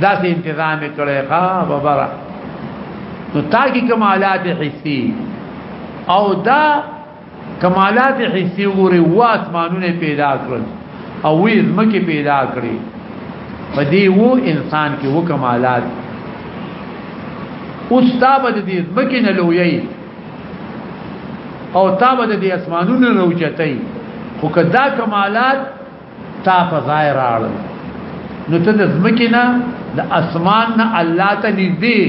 Speaker 1: دا سه انتظام کړي ښا ببره نو تاکي کمالات حسي او دا کمالات حسي وګوري واس مانونه پیدا کړل او وی زمکه پیدا کړی په دې وو انسان کې وو کمالات اوس تابه دې زمکه نه لویي او تابه دې اسمانونو نه اوچتای خو کدا کمالات تا په ځای راړل نو ته د زمکه نه د اسمان نه الله ته نږدې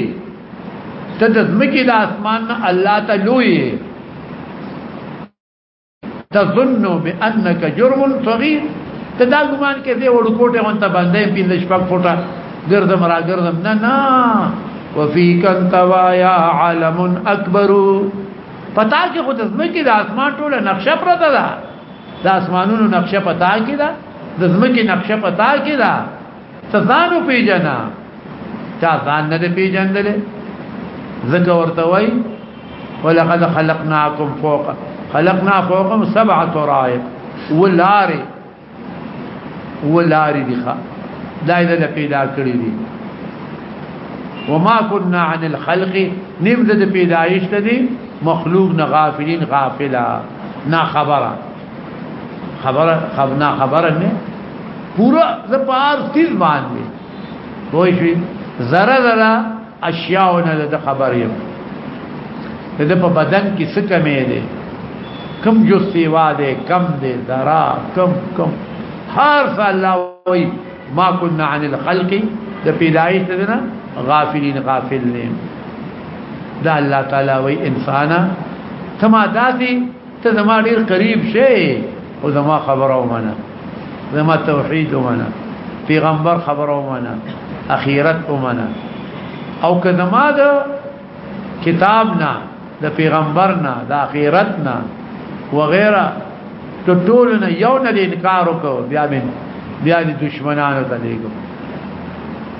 Speaker 1: ته د زمکه د اسمان نه الله ته لوی تظن بانك جرم صغير ته دا ګمان کې دی وړو کوټه وانت باندې پیل شپږ فوټه ګرځم را ګرځم نه نه وفيك انت ويا عالم اكبر پتا کې خود زمکه د اسمان ټوله نقشه پرته ده د اسمانونو نقشه پتا کې ده د زمکه نقشه پتا کې ده ځانو پیژنه چا ځان نه پیژندل زکه ورته وای ولقد خلقناكم فوق خلقنا فوقهم سبع طرائق ولاري ولاري دي ښا دا دې پیدا کړی دي وما كنا عن الخلق نبذ پیدایش ته دي مخلوق نه غافلین غافلا نا خبره خبره خب نا خبره نه پورا زپار تیز باندې وای شي زره زره اشیاء نه د خبر یم د په بدن کې څه کمې دي کم جو سیوا دي کم دي درا کم کم هر څه الله وای ما كنا عن الخلق د پیدایش دنا غافلین غافل نه دا الله تعالی وی انسان تما داسي ته زما ډیر قریب شي او زما خبره ومنه زما توحید ومنه پیغمبر خبره ومنه اخیرت ومنه او که زما د کتاب نه د پیغمبر نه د اخرت نه وغیرہ ته ټول نه یو نه انکار وکاو بیا من بیا د دشمنانو ته لګو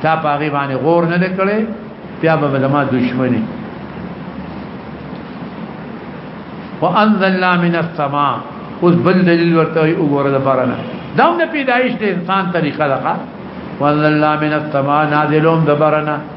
Speaker 1: تا پاغي باندې غور نه نکړي بیا به زما دشمني وانزلنا من السماء اوس بل دلیل ورته وګوره د بارنه دا د پیدایش د انسان طریقه ده وانزلنا من السماء نازلون د بارنه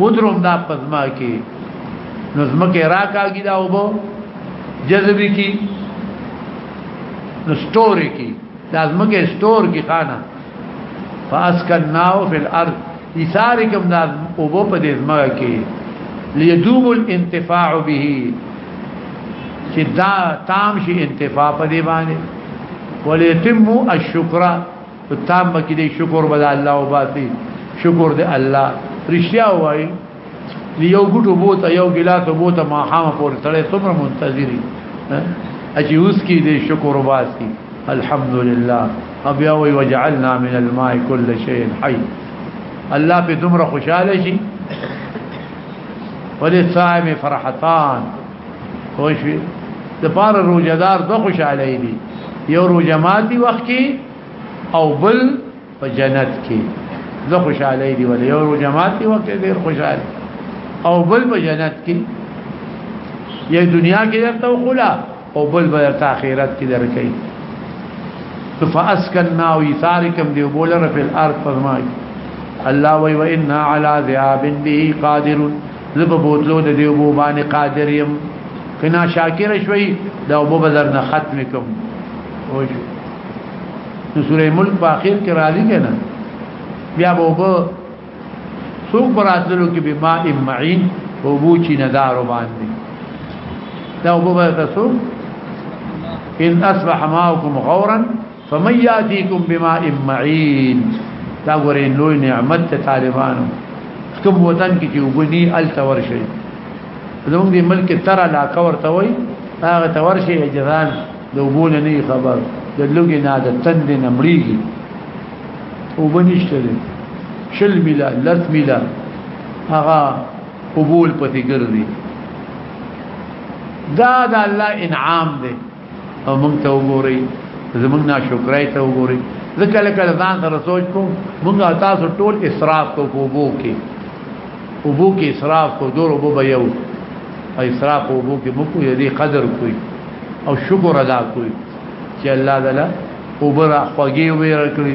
Speaker 1: ودروم دا پزما کې نو زمکه راکاږي دا وبو جذبي کې نو سټوري کې دا زمکه سټور کې خانه فاسکناو فی الارض ایثار کوم دا وبو په دې زمکه کې ليدوم الانتفاع به چې دا تام شي انتفاع په دې باندې وليتم الشکر په تام کې دې شکر بل الله او باسي شکر دې الله رښتیا وایي یو ګټو بوته یو ګلاس بوته ما هم پورې تړې څومره منتظرې اجي اوس کې دې شکر واسي الحمد لله ابیا وی وجعلنا من الماء كل شيء حي الله په دومره خوشاله شي ولې صائم فرحتان خوشوي د پار روزدار دو خوشاله دي یو روزه ماتي وخت کې او بل په جنت کې زه خوشاله دي ول یو روزه ماتي وخت کې ډیر خوشاله او بل په جنت کې یو دنیا کې درته خلا او بل په آخرت کې درکې فاسكننا ويثاركم دي بولر في الارض فرمای الله وي وإنا على ذهاب به قادرون زه په بوتلو د دې وبو باندې قادر يم کنا شاکر شوي دا وبو بدر نه ختم کوم او شو نو سورې ملک په اخر کې راځي کنه بیا وبو څوک براتلو کې به ماء معين وبو چې ندار باندې دا وبو بدر څوک ان اصبح ماؤكم غورا فمن یاتیکم بماء معین دا ګورې لوی نعمت ته طالبانو کوم وطن کې چې وګني ال تور شي زموږ دې ملک تر لا کور ته وای هغه تور شي جهان د وګونه نه خبر د لوګي نه د تند نه مړیږي وبنشته دې شل ملا لس ملا هغه قبول پتی ګرځي دا د الله انعام دی او مونږ ته وګورئ زمونږ نه شکرای ته وګورئ زه کله کله ځان سره سوچ کوم مونږ تاسو ټول اسراف کو کو بو کې وبو کې اسراف کو دور وبو به یو اسراف وبو کې مو کو یدي قدر کوي او شکر ادا کوي چې الله تعالی وبره خوږي ویره کړی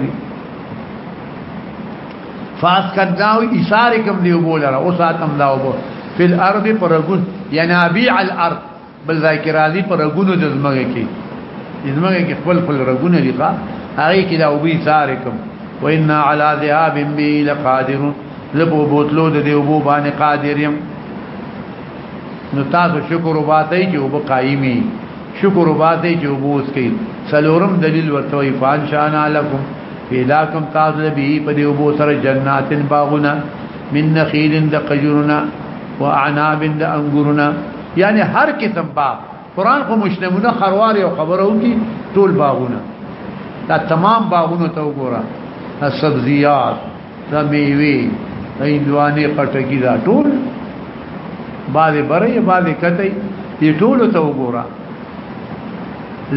Speaker 1: فاس کداو اشاره کوم دی وبولره او ساتم دا وبو فی الارض پرغون ینابیع الارض بل ځای کې راځي پر رګونو د زمګه کې زمګه کې خپل خپل رګونه دي ښا هغه کې دا وبي سارکم وان على ذهاب بي لقادر لبو بوتلو د دې وبو باندې قادر يم نو تاسو شکر وباسئ چې وب قایمي شکر وباسئ چې وبوس کې سلورم دلیل ورته وي فان شان علکم پیدا کوم تاسو به په دې وبو سره جناتن باغونه من نخیل د قجرنا واعناب د انګورنا یعنی هر قسم باغ قران خو مشنمونه خروار یو خبرو کی ټول باغونه دا تمام باغونه ته وګوره دا سبزیات دا میوه دا اندوانه پټکی دا ټول باندې بره باندې کته دې ټول ته وګوره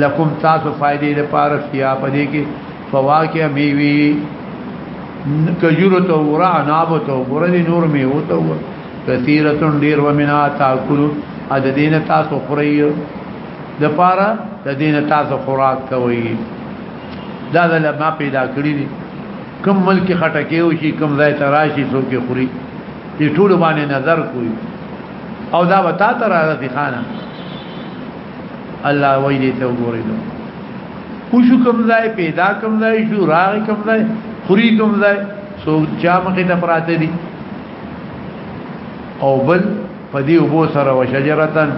Speaker 1: لکم تاسو فائدې لپاره سیا پدې کې فواکه میوه کجورو ته وګوره انابو ته وګوره نور میوه ته وګوره کثیرتن ډیر ومنا تاکلو ا د دین تاسو خوري د پاره د دین تاسو خوراک کوي دا د ما پیدا کړی دي کم ملک خټکه او شي کم ځای تراشي سو کې خوري دې ټول باندې نظر کوي او دا وتا تر راځي خانه الله وای دې ته وګورئ خوشو کم ځای پیدا کم ځای شو راغ کم ځای خوري کم ځای سو چا مخې ته پراته دي او بل په دې وبو سره وشجرتن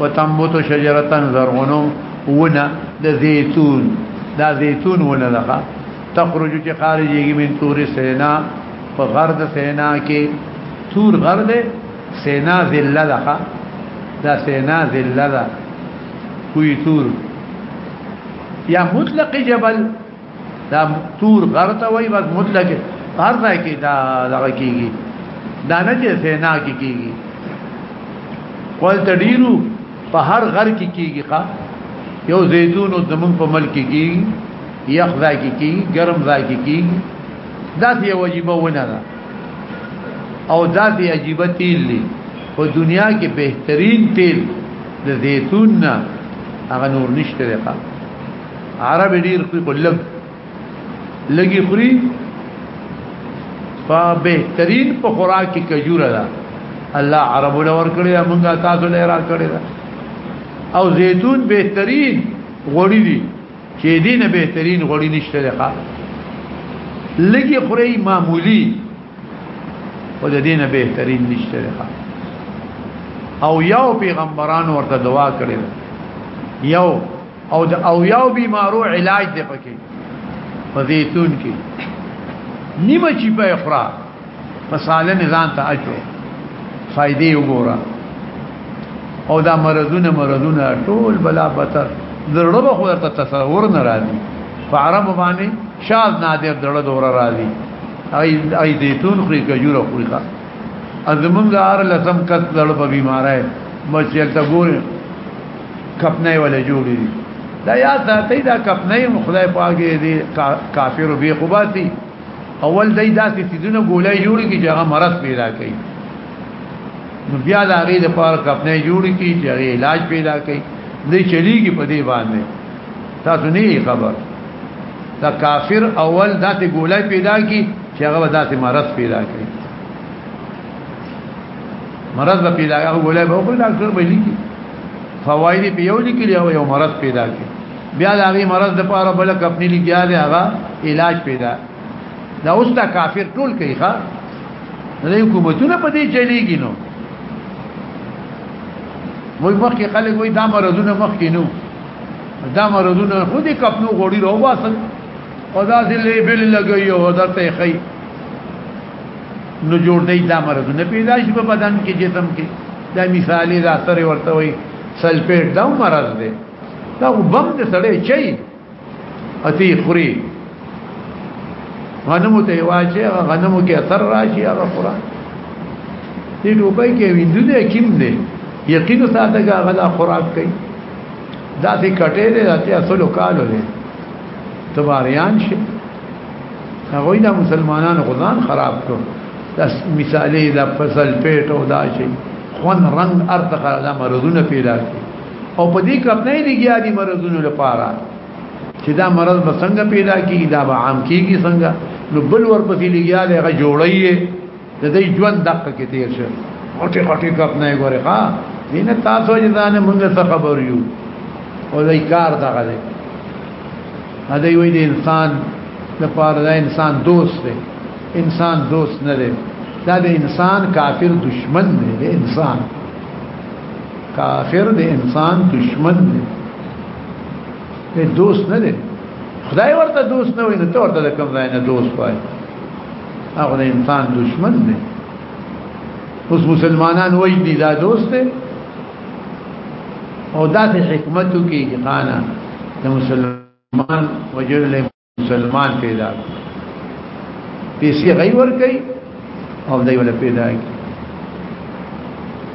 Speaker 1: وتنبت شجرتن زرغنو ونه د زيتون دا زيتون ونه لغه تخرج چې خارجيږي من تور سینا په غرد سینا کې تور غرد سینا ذله لغه دا سینا ذله ده کوی تور یا مطلق جبل دا تور غرته وای بس مطلق هر ځای کې دا دغه کیږي دا نه چې سینا کې کیږي ول تډیرو په هر غر کې کیږي ښا یو زیتون او زمون په ملک کې کیږي یخ ځای کې کیږي ګرم ځای کې کیږي دا دی واجبہ ونه ده او دا دی عجیبه تیل دی په دنیا کې بهترین تیل د زیتون نه هغه نور نشته ده عرب ډیر خو لګ لګي خوري په بهترین په خوراک کې کجوره ده الله عربو لور کړی موږ تاسو له را کړی ده او زيتون بهترین غوړي دي چې دین بهترین غوړي نشته ده لګي خوري معمولی او د دین بهترین نشته ده او یو پیغمبران ورته دعا کړی یو او د او یاو بیمارو علاج دی پکې په زیتون کې نیمه چی په اخرا په ساله نظام ته اچو فائدې وګوره او دا مرضونه مرضونه ټول بلا بتر زړه به خو ته تصور نه راځي په عرب باندې شاز نادر دړه دور راځي ای ای زیتون خوري کجور خوري کا ازمنګ ار لسم کس دړه په بیمارای مچل ته ګوري کپنه ولا جوړي دي دا یا ساتي دا کپنه خدای پاګه دي کافر به قباتي اول دای داسې تیزونه ګولای جوړي کی چې هغه مرض پیدا کوي نو بیا دا غي د پاره کپنه جوړي کی چې هغه علاج پیدا کوي دې چلیږي په دې باندې تاسو نه خبر دا کافر اول داسې ګولای پیدا کی چې هغه داسې مرض پیدا کوي مرض به پیدا هغه ګولای به خپل ډاکټر به لیکي فواید په یو لیکلی او یو مرض پیدا کی بیا دا غي مرض د پاره بل کپنی لګیا دی هغه علاج پیدا دا اوس دا کافر ټول کوي ښا د حکومتونه په دې چلیږي نو وای مخکې خلک وای دا مرضونه مخکې نو دا مرضونه خو دې کپنو غوړي راوباسل او دا ذلې بل لګي او دا ته خي نو جوړ دی دا مرض نه پیدا شي په بدن کې جسم کې دا مثالی دا اثر ورته وي سلفیټ دا مرض دی دا وبم د سړی چي اتی خوري غنمو ته واچي غنمو کې اثر راشي هغه خورا دې ټوپای کې ویندو دې کیم دې یقین ساته کا غلا خوراک کوي دا دې کټې دې اته اصل کالو دې تباریان شي هغه دا مسلمانان غزان خراب کړ دا مثالې دا فصل پیټ او دا شي خون رنگ ارتقا دا مرضونه پیدا کړ او په دې کپ نه لګیا دي مرضونو لپاره چې دا مرض به څنګه پیدا کیږي دا به عام کیږي څنګه نو بل ورپسې لګیا دی هغه جوړیږي د دې ژوند دقه کې تیر شه غټي غټي کپ نه ګوري ها دینه تاسو یې ځان مونږ څه خبر یو او دای کار دغه دی ا دې وې د انسان د پاره د انسان دوست دی انسان دوست نه دی دا د انسان کافر دشمن دی د انسان کافر د انسان دشمن دی دوست نه دی خدای ورته دوست نه وي نو ته ورته کوم ځای نه دوست وایي هغه د انسان دشمن دی اوس مسلمانان وایي دی دا دوست دی او دا په حکمت کې ځانه د مسلمان وجر له مسلمان پیدا پیسې غي ور کوي او دای ولا پیدا کوي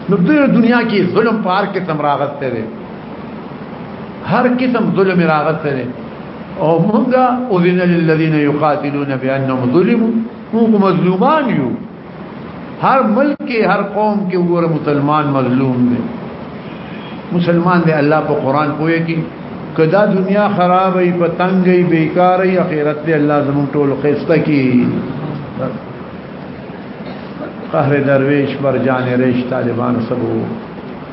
Speaker 1: نو په دنیا کې ظلم پار کې تمراغت ته هر قسم ظلم راغت دی او مونږه اذن للذین یقاتلون بانهم ظلموا مونږ مظلومان یو هر ملک کې هر قوم کې وګوره مسلمان مظلوم دی مسلمان دی الله په قران پوهه کې کدا دنیا خراب ای پتنګ ای بیکار ای اخرت دی الله زمون ټول خسته کی قهر درویش بر جان ریش طالبان سبو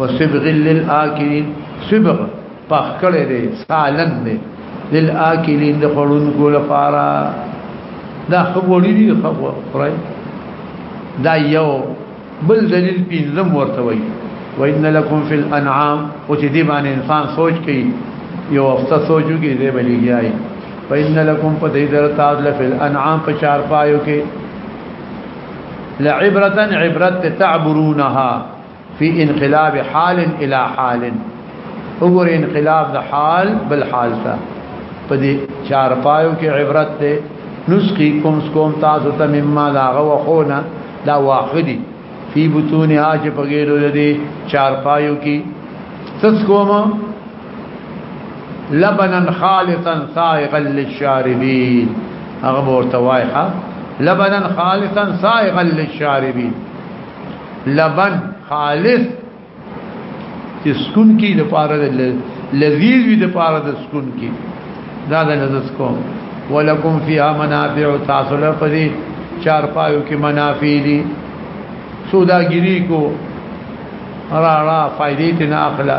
Speaker 1: وسبغ للآکلین سبغ پخ کړی دی سالن دی للآکلین د خورونکو لپاره دا خبرې دي خبر خورای دا یو بل دلیل پینځم ورته وایي وان لکم فی الانعام او چې دی باندې انسان سوچ کوي یو وخت سوچو کې دی بلیږي فإن لكم فديدر تاسو لفل انعام په چار پایو کې لعبرتا عبرت تعبرونها في انقلاب حال الى حال وګور انقلاب د حال بل حال ته په دې چار پایو کې عبرت ته نسخي کوم کوم تاسو ته مما لا غوخونه دا واخدي فی بطونها چې په ګیرو دې چار پایو کې تاسو کومه لبنا خالصا سائغا للشاربين هغه ورته وای ها لبنا خالصا سائغا للشاربين لبن خالص چې سکون کې د پاره د لذیذ وي د پاره د سکون کې دا د لذت کوم ولکم فیها منافع تاسو له پدې چار پایو کې منافع دي سوداګری کو را را فائدې ته نه اخلا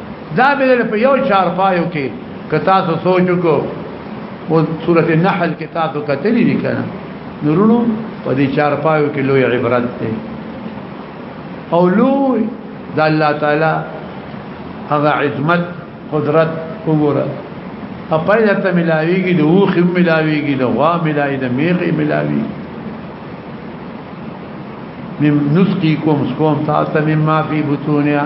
Speaker 1: دا به په یو چار پایو کې که تاسو سوچ وکړو او سوره النحل کې تاسو کتلی دي کنه نورونو په دې چار پایو کې لوی عبرت ده او لوی د الله تعالی هغه عظمت قدرت وګوره اپایله ته ملاویږي د وخ ملاویږي د غوا ملاوي د میغه ملاوي من نسقيكم سكوم تاسو مما في بطونها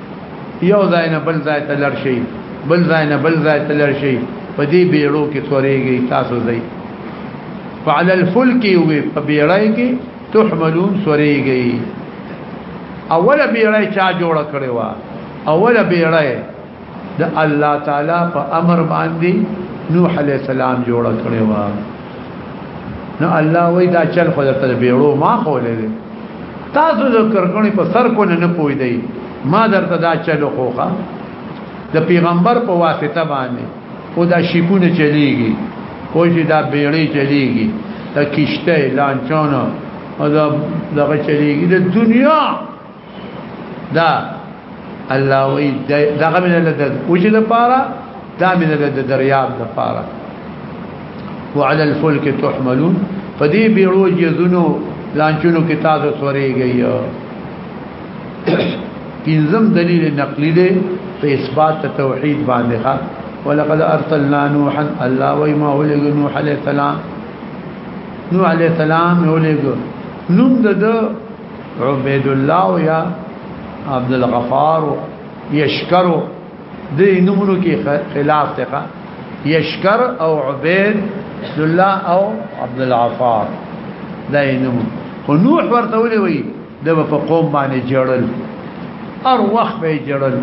Speaker 1: یو ځای نه بل ځای ته لړ شي بل ځای نه بل ځای ته لړ شي په دې بیړو کې توريږي تاسو ځای فعلى الفلك وي په بیړای کې تحملون توريږي اوله بیړای چا جوړ کړي وا اوله بیړای د الله تعالی په امر باندې نوح عليه السلام جوړ کړي وا نو الله وای دا چل خو درته بیړو ما خولې تاسو د کرکونی په سر کو نه پوي دی ما درته دا چلو خوخه د پیغمبر په واسطه باندې او دا شیپونه چلیږي او چې دا بیړې چلیږي دا کشته لانچونه او دا دغه چلیږي د دنیا دا الله وی دغه من له وجه لپاره دا من له دریاب لپاره وعلى الفلك تحملون فدی بیرو جزونو لانچونو کې تاسو سوريږي پنځم دلیل نقلی دی په اثبات توحید باندې ښه ولقد ارسلنا نوحا الله وما ولغ نوح عليه السلام نوح عليه السلام ولغ نوم د عبید الله یا عبد الغفار یشکر د نمونو کې خلاف ته یشکر او عبید الله او عبد الغفار دا نمو خو نوح ورته ولي وي د په قوم باندې جړل ار وخت به جړل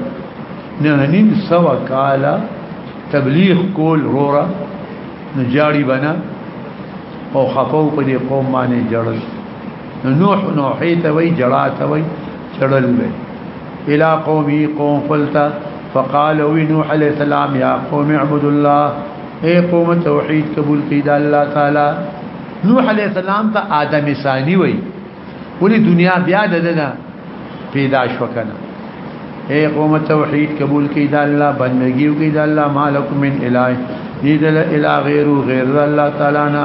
Speaker 1: نه نیم سوا کاله تبلیغ کول رورا نجاری بنا او خفو په دې قوم باندې جړل نوح نوحی ته وی جړا ته وی چړل وی الى قومي قوم فلتا فقال وی نوح علیہ السلام یا قوم اعبد الله اے قوم توحید قبول کی دا الله تعالی نوح علیہ السلام ته آدم ثانی وی ولی دنیا بیا ددنه پیدا شو کنه اے قوم توحید قبول کی دا الله بندگی کی دا الله مالک من الہ دې دل الہ غیر غیر الله تعالی نه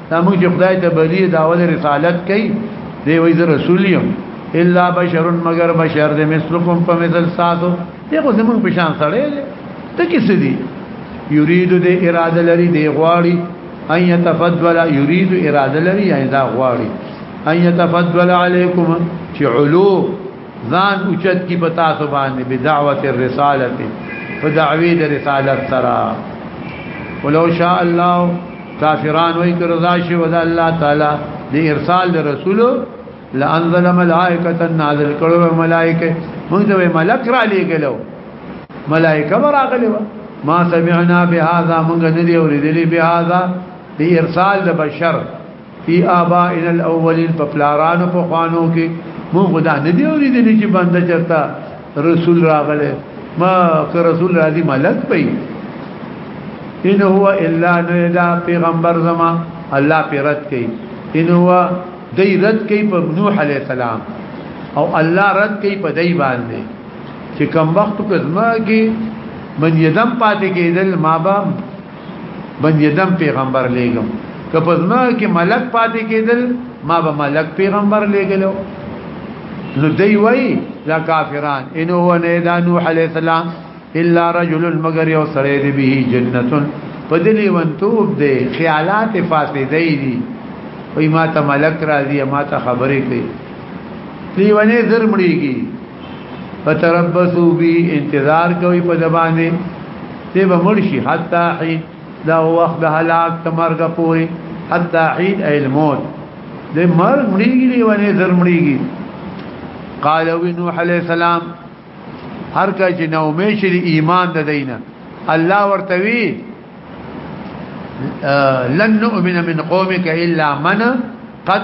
Speaker 1: دا موږ چې خدای ته بلی دا ول رسالت کوي دی وای زه رسول یم الا بشر مگر بشر دې مثلکم په مثل ساتو دغه زمون په شان سره ته کې سدي یرید دې اراده لري دې غواړي ان يتفضل يريد اراده لري يعني دا غواړي ان يتفضل عليكم چې علو ځان اوچت کی پتا سو باندې بدعوت الرساله فدعوی د رسالت سره ولو شاء الله کافران وای که رضا شي ود الله تعالی د ارسال د رسول لانزل ملائکه نازل کړو ملائکه موږ ته ملک را لېګلو ملائکه وراغلی و ما سمعنا بهذا موږ نه دی اورېدلی بهذا د ارسال د بشر فی آبائنا الاولین په پلارانو په خوانو کې موږ دا نه دی اورېدلی چې بنده چرته رسول راغله ما که رسول راځي ملک پي ان هو الا ندا پیغمبر زما الله پیرت کوي ان هو دای رد کوي په نوح علی السلام او الله رد کوي په دای باندې چې کوم وخت کزما کې من یدم پاتې کېدل ما به بنیدم پیغمبر لېګم که په زما کې ملک پاتې کېدل ما به ملک پیغمبر لېګلو نو دی وای لا کافران ان هو نه دا نوح علی السلام الا رجل مگر یو سره دی به جنتون پدلی ونتوب دی خیالات فاسدی دی وای ما ته ملک راځي ما ته خبرې کوي لیونه زر مړیږي فتربصوا بي انتظار کوي په دبانې دی به مرشي حتا حين دا وخت د هلاک تمرګ پوری حتا حين الموت د مر مړیږي دی ونه زر مړیږي قال نوح عليه السلام هر کا چې نو مېشي ایمان د دینه الله ورتوي لن نؤمن من قومك الا من قد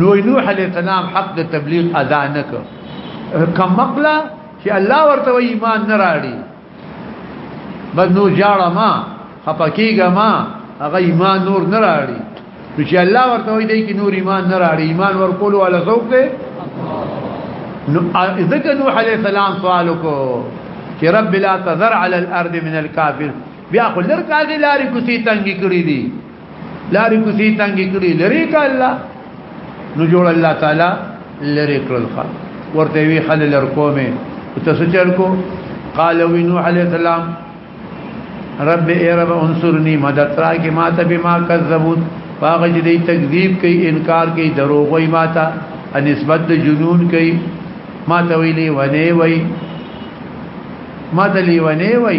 Speaker 1: نو نوح علیہ السلام حق د تبلیغ ادا نه کړ کم مقلا چې الله ورته ایمان نه راړي بس نو جاړه ما خپکیګه ما هغه ایمان نور نه راړي چې الله ورته وایي دی کې نور ایمان نه راړي ایمان ورکول ولا ذوق دی نو ذکر نوح علیہ السلام سوال کو چې رب لا تذر علی الارض من الكافر بیا خو لر کاږي لاري کوسي تنګي کړی دي لارې کوسي تنګې کړې لري کا الله نو جوړ الله تعالی لري کړل خا ورته وی خل لر کومه ته سچل کو قال وی نوح علیہ السلام رب ای رب انصرنی مدد را کی ما ته بما کذبون باغ دې تکذیب کوي انکار کوي دروغ وي ما ته نسبت د جنون کوي ما ته ویلي ونه وي ما ته لی ونه وي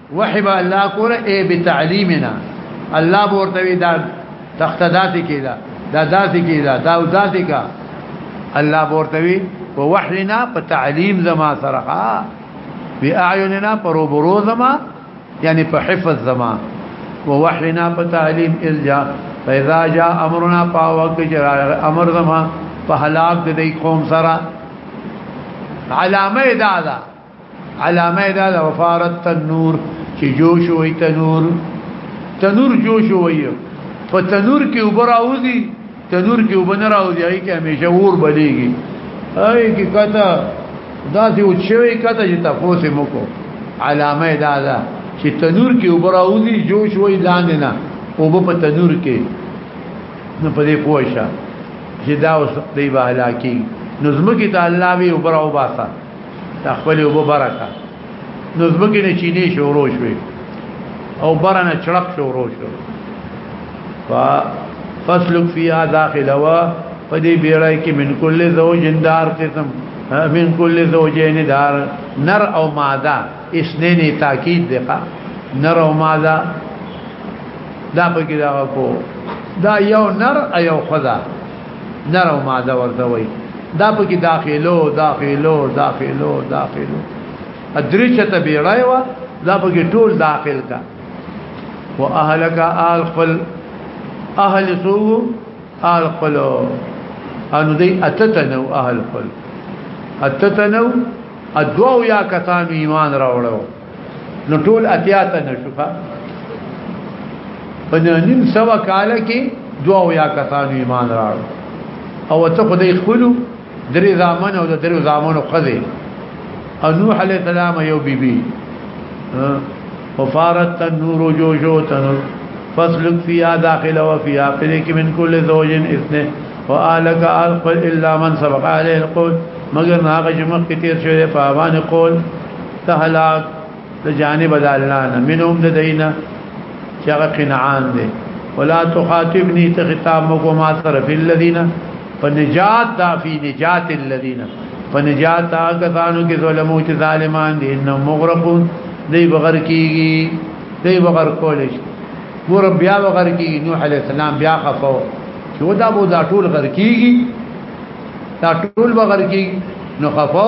Speaker 1: وحب الله کوله ای بتعلیمنا الله ورته دا تخت ذاتي کیدا دا ذاتي کیدا دا ذاتي کا الله ورته په وحینا په تعلیم زما سره باعیننا پر برو زما یعنی په حفظ زما ووحینا په تعلیم الجا فاذا جاء امرنا پاوک جرا امر زما په هلاک د قوم سره علامه دادا علامه دا د وفارت تنور چې جوش وي تنور تنور جوش وي په تنور کې وبراوځي تنور کې وبنراوځي هي کې همیشه اور بلیږي هي کې کته داسې وچوي کته چې تاسو مو کو علامه دا ده چې تنور کې وبراوځي جوش وي لاندې نه او په تنور کې نو په دې پوښه چې دا اوس دی به هلاکی نو زمکه ته الله وی وبراو باسه دا خپل یو برکه نو زمګې نه چینه شروع شوې او برنه چړق شروع شو فا فسلک فیها داخله وا پدې بیړای کې من کل زوجین دار قسم من کل زوجین دار نر او ماده اسنین تاکید دقه نر او ماده دا پکې دا کو دا یو نر ایو خدا نرو ماده ورته وای دا پکې داخلو داخلو داخلو داخلو ادریچه ته بیړای و دا پکې ټول داخل کا واهلک آل خپل اهل سو آل خپل انو دی اتتنو اهل خپل اتتنو ادو یا کتان ایمان راوړو نو ټول اتیا ته نشوفه په نیم سوا کال کې دوا او یا کسانو ایمان راړ او ته خدای خپل درې ځامن او درې ځامن خزه او نوح علیہ السلام یو بی بی وفارت تنور جوشو تنور فاسلک فیا داخل و فیا فلیک من کل زوجن اثنه و آلک آلقل الا من سبق علیه القول مگر ناغ جمق کتیر شده فاوان قول تهلاک د جانب د الله نه منهم د دینه چې هغه قنعان دي ولا تخاطبني ته خطاب مکو ما سر فی الذین فنجات دا فی نجات الذین فنجات هغه ځانو کې ظلمو چې ظالمان دي ان مغرقون دی بغیر کیږي دی بغیر کولش ګور بیا بغیر کیږي نوح علی السلام بیا خفو چې ودا بو دا ټول غر کیږي دا ټول بغیر کیږي نو خفو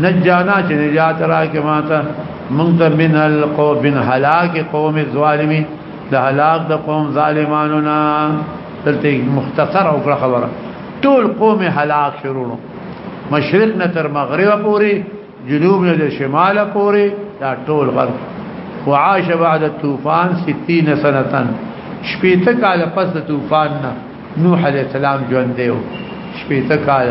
Speaker 1: نجانا چې نجات راکې ماته مونږ ته من القوم من هلاك قوم الظالمين د هلاك د قوم ظالمانو نه دلته مختصر او خبره ټول قوم هلاك شروع مشرق نه تر مغرب پوري جنوب نه تر شمال پوري دا ټول غرب وعاش بعد الطوفان 60 سنه شپېته کال پس د طوفان نه نوح عليه السلام ژوند دیو شپېته کال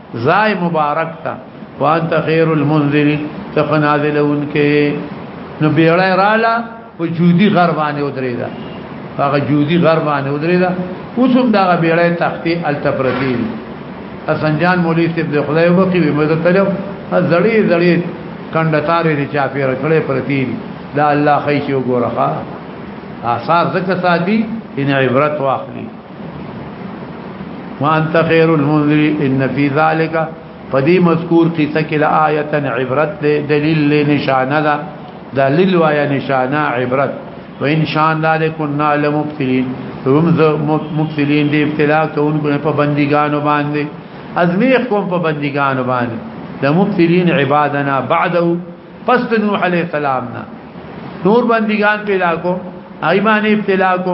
Speaker 1: زای مبارک تا وانت خیر المنذری تخنازل انکه نو بیړای رالا په جودي غر باندې ودرېدا هغه جودي غر باندې ودرېدا اوس هم دا بیړای تختی التپرتی اسنجان مولوی سیب د خدای وبخي وي مزه تلو زړی زړی کندتارې دي چا پیر کړې پرتی دا الله خیشو ګورخه آثار زکه سادي ان عبرت واخلي وانت خير المنذر ان في ذلك فدي مذکور قصه کې آیه عبرت ده دلیل له نشانه ده دلیل وایا نشانه عبرت وان شان ذلك كنا لمبتلين هم مبتلين دي ابتلاء کوونکو په بندګانو باندې ازمیخ کوم په بندګانو باندې د مبتلين عبادنا بعده پس نوح عليه السلام نه نور بندگان پیدا کو ایمان ابتلا کو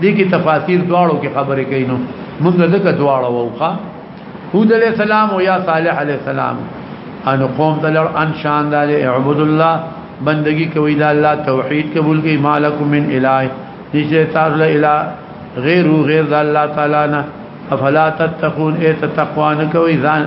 Speaker 1: دي کې تفاسیر دواړو کې خبرې کوي نو موږ دغه دواړو ووخه هود علیہ السلام او یا صالح علیہ السلام ان قوم تلر ان شان دال اعبد الله بندگی کوي دا الله توحید قبول کوي مالکم من الہ نشه تاسو له الہ غیر غیر الله تعالی نه افلا تتقون ایت تقوا نه کوي ځان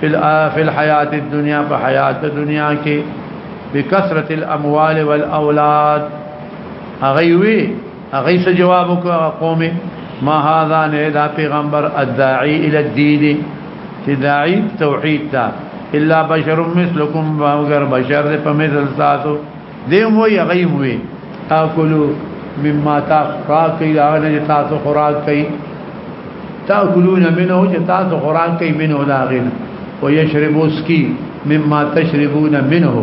Speaker 1: فی الافی الحیات الدنیا په حیات دنیا کې بکثرت الاموال والاولاد اغیوی اغی سو جواب کو قوم ما هذا نه دا پیغمبر الداعی الى الدین چې داعی توحید تا الا بشر مثلکم مگر بشر په مثل تاسو دی مو یې غي مو تاکلو مما تا خوراک کوي دا نه تاسو خوراک کوي تاکلون منه چې تاسو خوراک کوي منه دا غین او یشربو سکی مما تشربون منه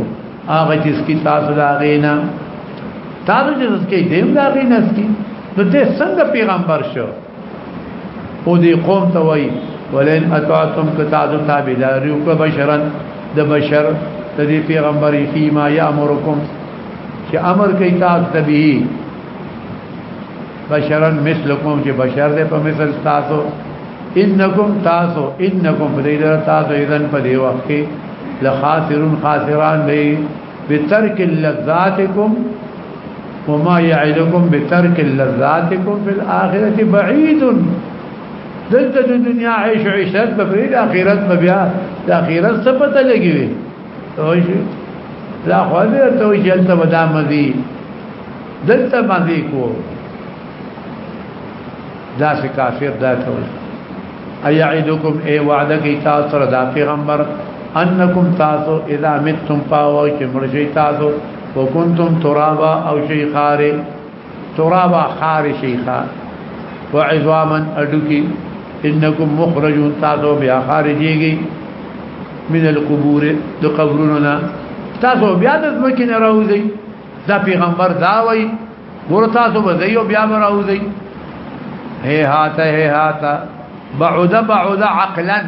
Speaker 1: هغه چې سکی تاسو دا غینا تاسو چې سکی دیم دا غینا سکی نو ته څنګه پیغمبر شو او دی قوم ته وای ولئن اتعتم کتعذ تابعدار یو که بشرا د بشر د دې پیغمبر فی ما یامرکم چې امر کوي تاسو ته به بشرا مثلکم چې بشر دې په مثل تاسو انکم تاسو انکم فدیدر تاسو اذن په دی وخت کې لخاسرون خاسران دی بترک لذاتکم وما يعدكم بترك لذاتكم في الاخره بعيد دلته د دنیا عيش عيشت په پرې د اخرت په بیا د اخرت څه پته لګي وي دا خو دې ته وي چې تل مدام دي دلته باندې کو دا سه کافر دا کوي ايعدكم اي وعدك تاسو سره دا پیغمبر انکم تاسو اذا متتم پاو چې مرشي تاسو وکنتم ترابا او شي خار ترابا خار شي خار وعظاما ادکی انکم مخرجون تاسو بیا خارجيږي من القبور د قبرونو تاسو بیا د مکه نه راوځي دا پیغمبر دا وایي ګور تاسو به زيو بیا راوځي هي هات هي هات بعد بعد عقلا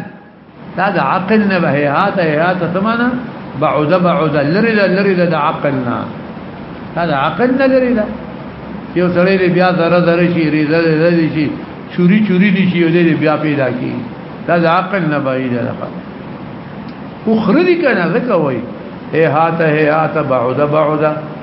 Speaker 1: دا د عقل نه به هي هات هي هات سمانا بعد بعد لري لري د عقلنا دا د عقل نه لري دا یو سړی بیا ذره ذره شي ریزه ریزه شي چوری چوری دي شي یو دې بیا پیدا کی دا د عقل نه بعید ده خو خردي کنه ځکه وای هي هات هي هات بعد بعد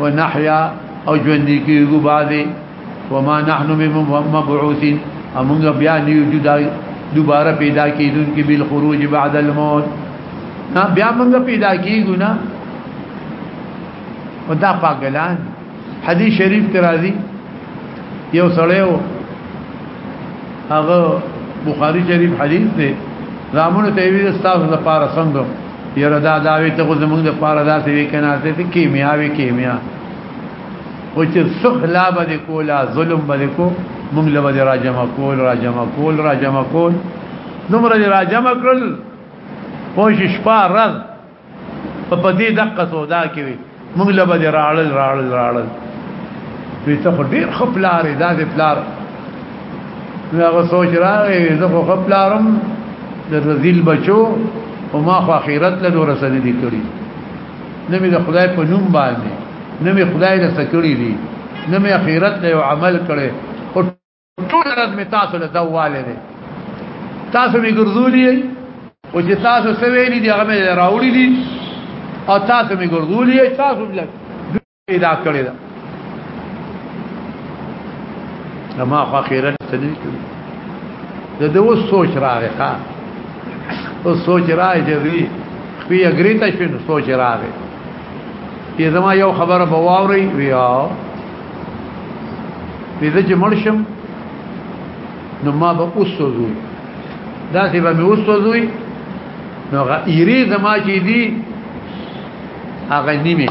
Speaker 1: ونحيا او ژوندې کېږو بعضې وما نحن مبعوثين امونږ بیا نیو جدا دوباره پیدا کیدون کې بل خروج بعد الموت نا بیا موږ پیدا کیږو نا ودا پاګلان حدیث شریف کې راځي یو سړیو هغه بخاری شریف حدیث دی رامونه ته ویل تاسو لپاره څنګه یره دا داوی ته زمونږ د پاره داسې وی کنه ته ته کیمیا وی کیمیا او چې سخلا به کولا ظلم به کو مونږ له به راجمه کول راجمه کول راجمه کول دومره راجمه کړل پوه شي شپه ورځ په پدې دقه سودا کې وي موږ له بده راړل راړل راړل وی ته ډیر خپلار دا دې پلار هغه سوچ راغی زه خو خپلارم د رزیل بچو او ما خو اخرت له نور سره دي کړی نه مې د خدای په نوم باندې نه مې خدای له سکړی دي نه مې اخرت له عمل کړي ټول رات می تاسو له دواله دي تاسو می ګرځولي او چې تاسو سویلي دي هغه می راوړي دي او تاسو می ګرځولي تاسو بل پیدا کړی دا ما خو خیره تنوي کړی د دوه سوچ راغی ښا او سوچ راغی چې وی خپل اګریتا شنو سوچ راغی چې زما یو خبره بواوري ویاو پیزه چې مړ شم نو ما به اوسوځوي دا چې به مې اوسوځوي نو هغه ایری زما چې دي هغه نیمه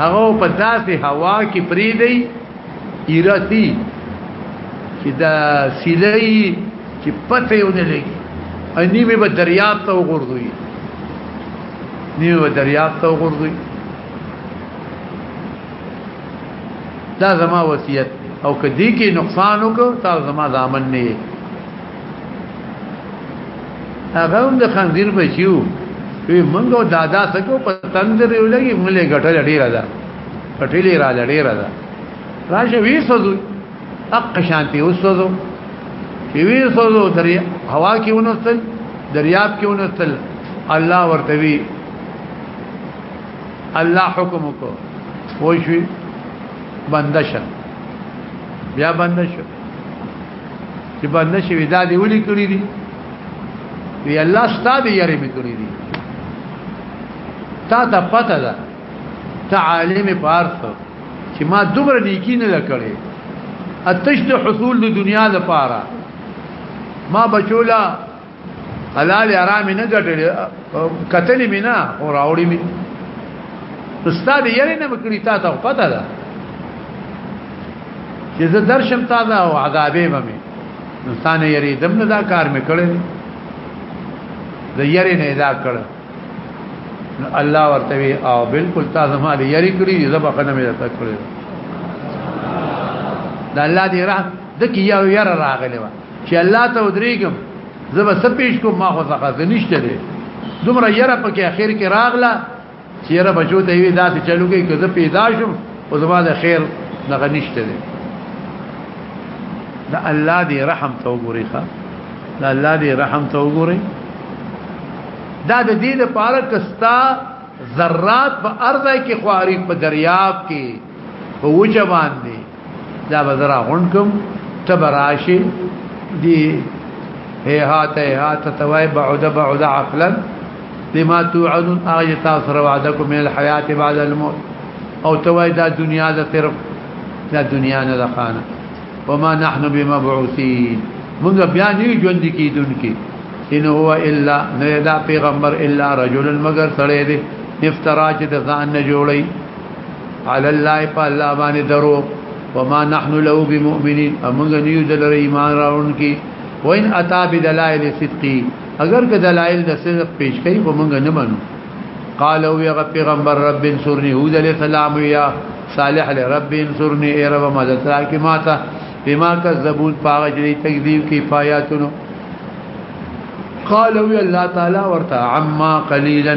Speaker 1: هغه په داسې هوا کې پری دی ایرتی چې دا سیلې چې پته یې ونه لګي اني مې به دریاب ته وګورځوي نیو دریاب ته وګورځوي دا زما وصیت او کدی کې نقصان وکړ تا زما ځامن نه هغه هم د خنزیر بچیو وی منګو دادا سکو په تندر یو لګي ملې غټل ډیره ده غټلې را ډیره ده راشه وی سوزو اق شانتی وسوزو چې وی سوزو دریا هوا کې ونستل دریاب کې ونستل الله ورته وی الله حکم کو وای شي بندشه بیا بندشه چې بندشه ودا دی ولي کړی دی وی الله ستاد یری می کړی دی تا ته پته ده تعالیم پارت چې ما دومره نیکی نه لکړې اتش د حصول د دنیا لپاره ما بچولا حلال حرام نه ګټل قتل مینا او راوړی می استاد یې نه مکړی تا ته پته ده چې زه درشم تا ده او عذابې به می انسان یې دم نه دا کار مې کړی د یې نه دا کړ الله ورته وی او بالکل تا زما دې یې کړی زه به خنه مې تا کړی دا الله دې رحم د کیو یې راغلی و چې الله ته ودرېګم زبا سپیش کوم ما خو څخه زنيشته دي دومره یره پکې اخر کې راغله چې یره بچو ته وی داسې چلو کې کزه پیدا شم او زما د خیر دغه نشته دي دا الله دې رحم ته وګوري ښا دا الله دې رحم ته وګوري دا د دې لپاره کستا ذرات په ارض کې خواري په دریاب کې په وجه باندې دا بزرا غونکم تبراشي دي هيهات هيهات توای بعد بعد عقلا لما توعدون اغه تاسو را وعده کوم من الحیات بعد الموت او توای دا دنیا د طرف دا دنیا نه لخانه وما نحن بمبعوثين موږ بیا نه ژوند کیدونکي ان هو الا نه دا پیغمبر الا رجل مگر سړی دی افترا چې د ځان نه جوړي على الله فالله باندې درو وما نحن له بمؤمنين امنګ نیو دل ایمان راون کی وین اتا بدلائل صدقی اگر که دلائل د صدق پیش کړي خو موږ نه منو قالو یا پیغمبر رب انصرنی هود علیہ السلام یا صالح علیہ رب انصرنی ای رب مدد را کی ماتا بما کذبون پاغ جری تکذیب کی پایاتونو قالو یا الله تعالی ورته عما قلیلا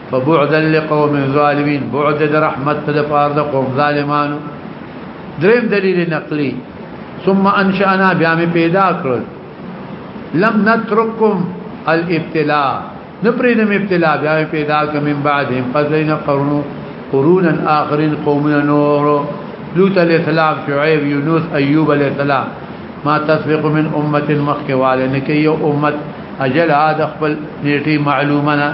Speaker 1: فبعدا لقوم ظالمين بعد د رحمت په لپاره د قوم ظالمانو دریم دلیل نقلی ثم انشأنا بیا می پیدا کړل لم نترکم الابتلاء نپریدم ابتلاء بیا می پیدا کړ من بعدهم فزین قرنو قرونا آخرین قومنا نور لوط علیہ السلام شعیب یونس ایوب علیہ السلام ما تسبق من امه مخکواله نکي امه اجل عاد خپل نیټي معلومه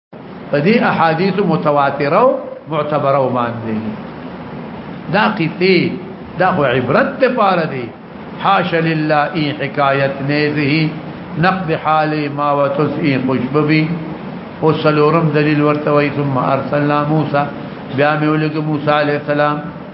Speaker 1: په دې احادیث متواتره او معتبره باندې دا قصې دا خو عبرت ته پاره دي حاش لله ای حکایت نه زه نقد حال ما وتسئی خوشببی او سلورم دلیل ورته وای ثم ارسلنا موسی بیا مې ولګ موسی علی السلام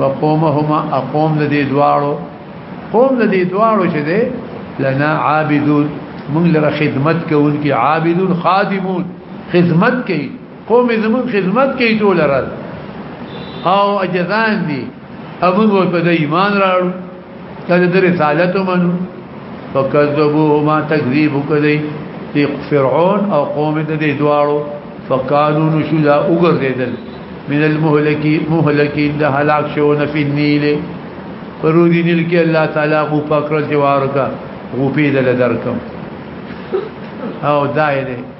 Speaker 1: وقومهما اقوم د دې دواړو قوم د دې دواړو چې ده لنا عابدون موږ لره خدمت کوونکي عابدون خادمون خدمت کوي قوم زمون خدمت کوي ټول راز او اجزان دي امون په ایمان راړو دا د رسالت منو فکذبوهما تکذیب کړي دی فرعون او قوم د دې دواړو فقالو نشدا وګرځیدل من المهلکی مهلکین د هلاک شو نه په نیل پرودی نیل کې الله تعالی کو پکړ جوار کا غوپی دل درکم او دایره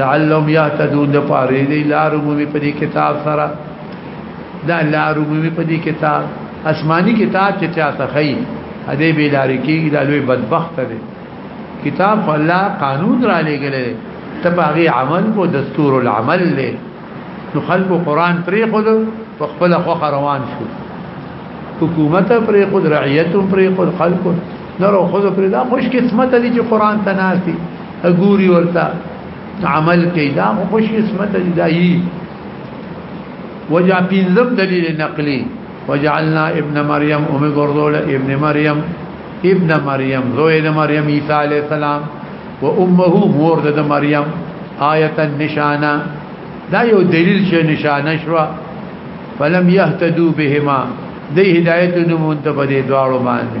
Speaker 1: لعلهم يهتدون د پاره دی لار مومي په دې کتاب سره دا لار مومي په دې کتاب آسماني کتاب چې چا ته خي هدي به لار کېږي دا لوی بدبخت دی کتاب الله قانون را لګلې تبغي عمل کو دستور العمل له نو خلق قران پرې خود په خپل خوخه روان شو حکومت پرې خود رعیت پرې خود خلق نو خود پرې دا خوش قسمت دي چې قران تناسي ګوري ورته عمل کوي دا خو خوش قسمت دي دایي وجا پینځم دلیل نقلی وجعلنا ابن مریم ام ګرځول ابن مریم ابن مریم زوی د مریم عیسی علی السلام و امه مور د مریم آیه نشانه دا یو دلیل چې نشانه شو فلم يهتدوا بهما دې هدایت نمونته په دې دواړو باندې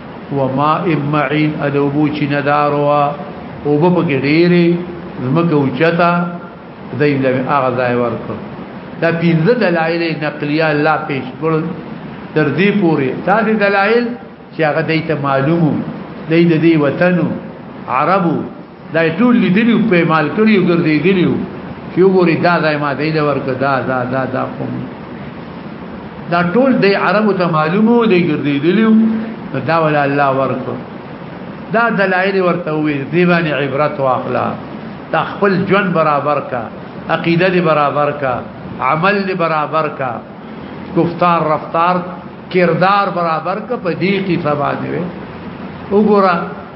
Speaker 1: وما امعين ادوبو چنداروا او په کې ډېرې زمکه اوچتا دای له هغه ځای ورکړ دا پنځه دلایل نقلیه لا پیش کړل تر دې پورې دا دي دلایل چې هغه دایته معلومو دای د دې وطنو عربو دا ټول لیدلی په مال کړی او ګرځېدلی چې وګوري دا ځای ما دی لور کدا دا دا دا کوم دا ټول د عربو ته معلومو دی ګرځېدلی دا ولا الله ورکو دا دلایل ورته وي دی باندې عبرت واخلا دا خپل جون برابر کا عقیده دی برابر کا عمل دی برابر کا گفتار رفتار کردار برابر کا په دې کې سبا دی وګوره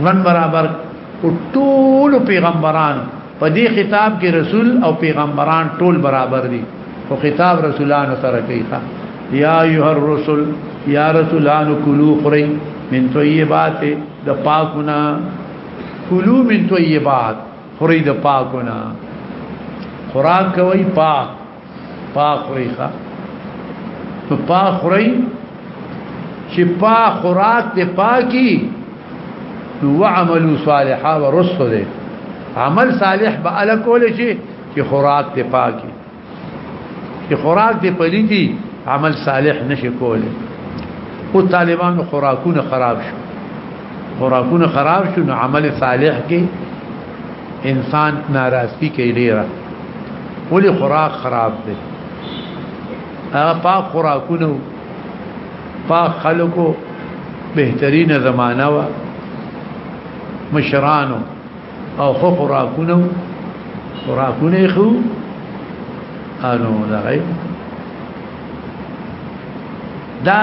Speaker 1: ژوند برابر ټول پیغمبران په دې خطاب کې رسول او پیغمبران ټول برابر دي او خطاب رسولانو سره کوي یا ایه الرسل یا رسولانو کلو خری من طیبات د پاکونه کلو من طیبات خری د پاکونه خوراک کوي پاک پاخوري ښا نو پاخوري چې پا خوراک ته پاکي نو عملو صالحا ورسو دي عمل صالح به ال کول شي چې خوراک ته پاکي چې خوراک ته پليتي عمل صالح نشي کوله او طالبانو خوراکونه خراب شو خوراکونه خراب شو نو عمل صالح کې انسان ناراضي کوي ډیره ولې خوراک خراب دی هغه پاک خوراکونه پاک خلکو بهترینه زمانہ وا مشرانو او خو خوراکونه خوراکونه خو انو دا دا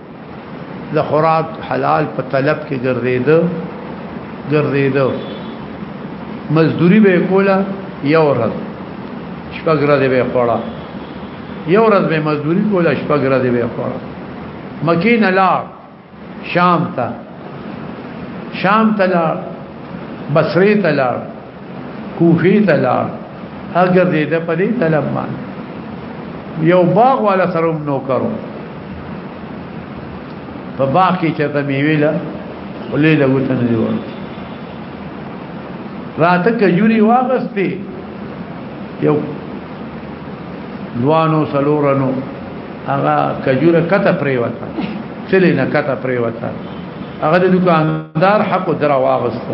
Speaker 1: د خوراک حلال په طلب کې ګرځیدو ګرځیدو مزدوري به کوله یو ورځ شپږ ورځې به خوړه یو ورځ به مزدوري کوله شپږ ورځې به خوړه مکې نه لار شام ته شام ته لار بصرې ته لار کوفی ته لاړ اگر دې د پدې طلب باندې یو باغ والا سره نو کرو په باغ کې چې ته میوه له ولې له وته نه دی ورته راته کجوري واغستې یو دوانو سلورنو هغه کجوره کته پریوته چلی نه کته پریوته هغه د دکاندار حق درا واغسته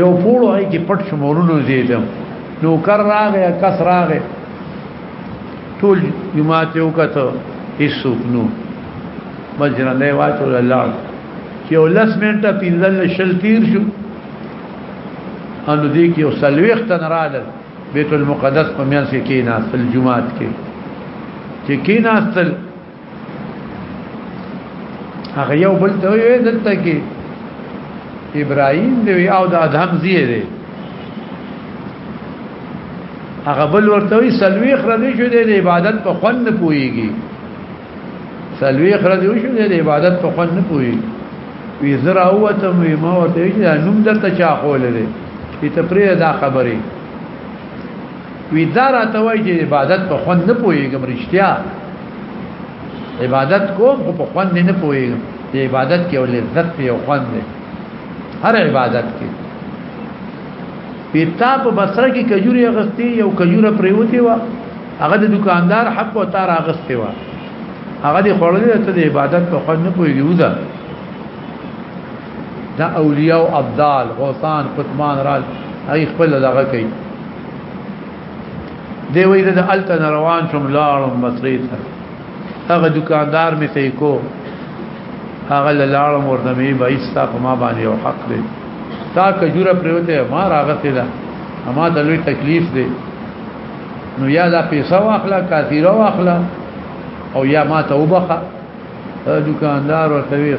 Speaker 1: یو پوړو هي کې پټ شمولونو زیدم نو کر راغې کس راغې ټول جماعت یو کته هیڅوک نو مجرا نه واچو الله چې ولس منټه پیندل شل تیر شو انو دې کې وسلويخ تن رااله بیت المقدس په میان کې کیناستل جمعات کې چې کیناستل هغه یو بل ته وی دلته کې ابراهيم دی او د ادهم زی دی هغه بل ورته وی سلوي خردي شو دی د عبادت په خوند نه پويږي سلوي خردي شو دی د عبادت په خوند نه پويږي وی زرا هو ته مې ما ورته چې نوم درته چا خول دی ته پرې دا خبره وی دا راته وایي چې عبادت په خوند نه پوهېږم رښتیا عبادت کوم خو په خوند نه پوهېږم د عبادت کې یو لذت دی یو خوند دی هر عبادت کې پیتا په بصره کې کجوري اغستې یو کجوره پریوتی و هغه د دکاندار حق او تار اغستې و هغه د خړلې ته د عبادت په خوند نه پوهېږي وځه دا اولیاء او ابدال غوثان قطبان رال هغه خپل دغه کوي دی وی د الته روان شم لاړم مصری ته هغه دکاندار می ته کو هغه لاړم ورته می بایستا په ما باندې او حق دی تا کجوره پروته ما راغته ده اما د لوی تکلیف دی نو یا دا پیسې واخلا کثیره واخلا او یا ما توبخه دکاندار ورته وی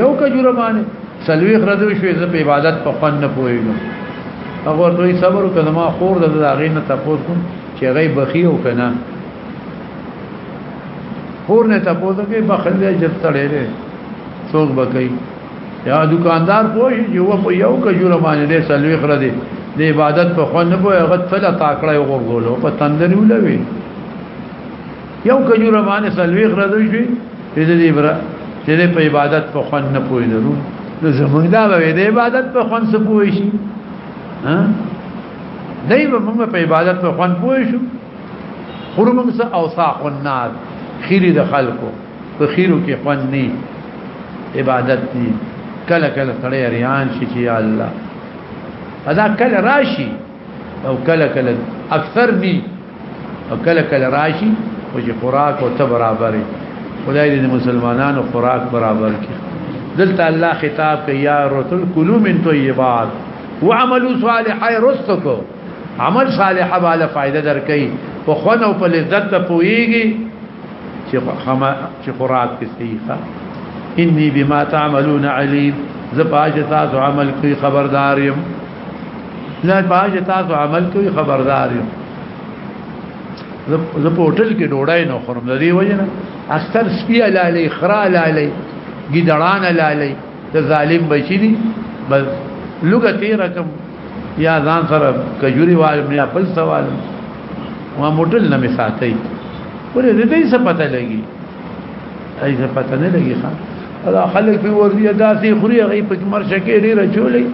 Speaker 1: یو کجوره باندې سلوي خرځو شوې زه په عبادت په فن نه پوهیږم هغه ورته صبر وکړه ما خور د هغه نه تاسو کوم چې غي بخي او کنه خور نه تاسو کې بخل دې جت تړې دې څوک بکې یا دکاندار پوه یو په یو کجوره باندې دې سلوي خرځې د عبادت په فن نه پوهه غت فلا تاکړه یو غورغولو په تندري ولوي یو کجوره باندې سلوي غرضو شي دې دې برا چې دې په عبادت په خون نه پوي درو نو زمونږ دا به دې عبادت په خون څه پوي شي ها دای به موږ په عبادت په خون پوي شو خور موږ سه اوساق النار خيري د خلکو په خيرو کې خون نه عبادت نه کله کله سړی ریان شي چې الله ادا کله راشي او کله کله اکثر دي او کله کله راشي او چې خوراک او ته برابرې خدای دې مسلمانانو خوراک برابر کړي دلته الله خطاب کوي یا رسول کلو من طیبات وعملوا صالحا رستکو عمل صالح بالا فائدہ درکې او خون او په لذت ته پويږي چې خما چې خوراک کې صحیحه اني بما تعملون عليم زپاج تاسو عمل کوي خبردار يم نه باج تاسو عمل کوي خبردار یو زه په هوټل کې ډوډۍ نه خورم د دې وجه نه اکثر سپی لالي خرا لالي ګډړان لالي د ظالم بچی دي بس لوګه تیر کم یا ځان سره کجوري والم یا بل سوال ما موټل نه مساتای ورې دې څه پته لګي اې څه پته نه لګي خان خلک په وریا داسې خوري غي په مرشه کې ډیره چولې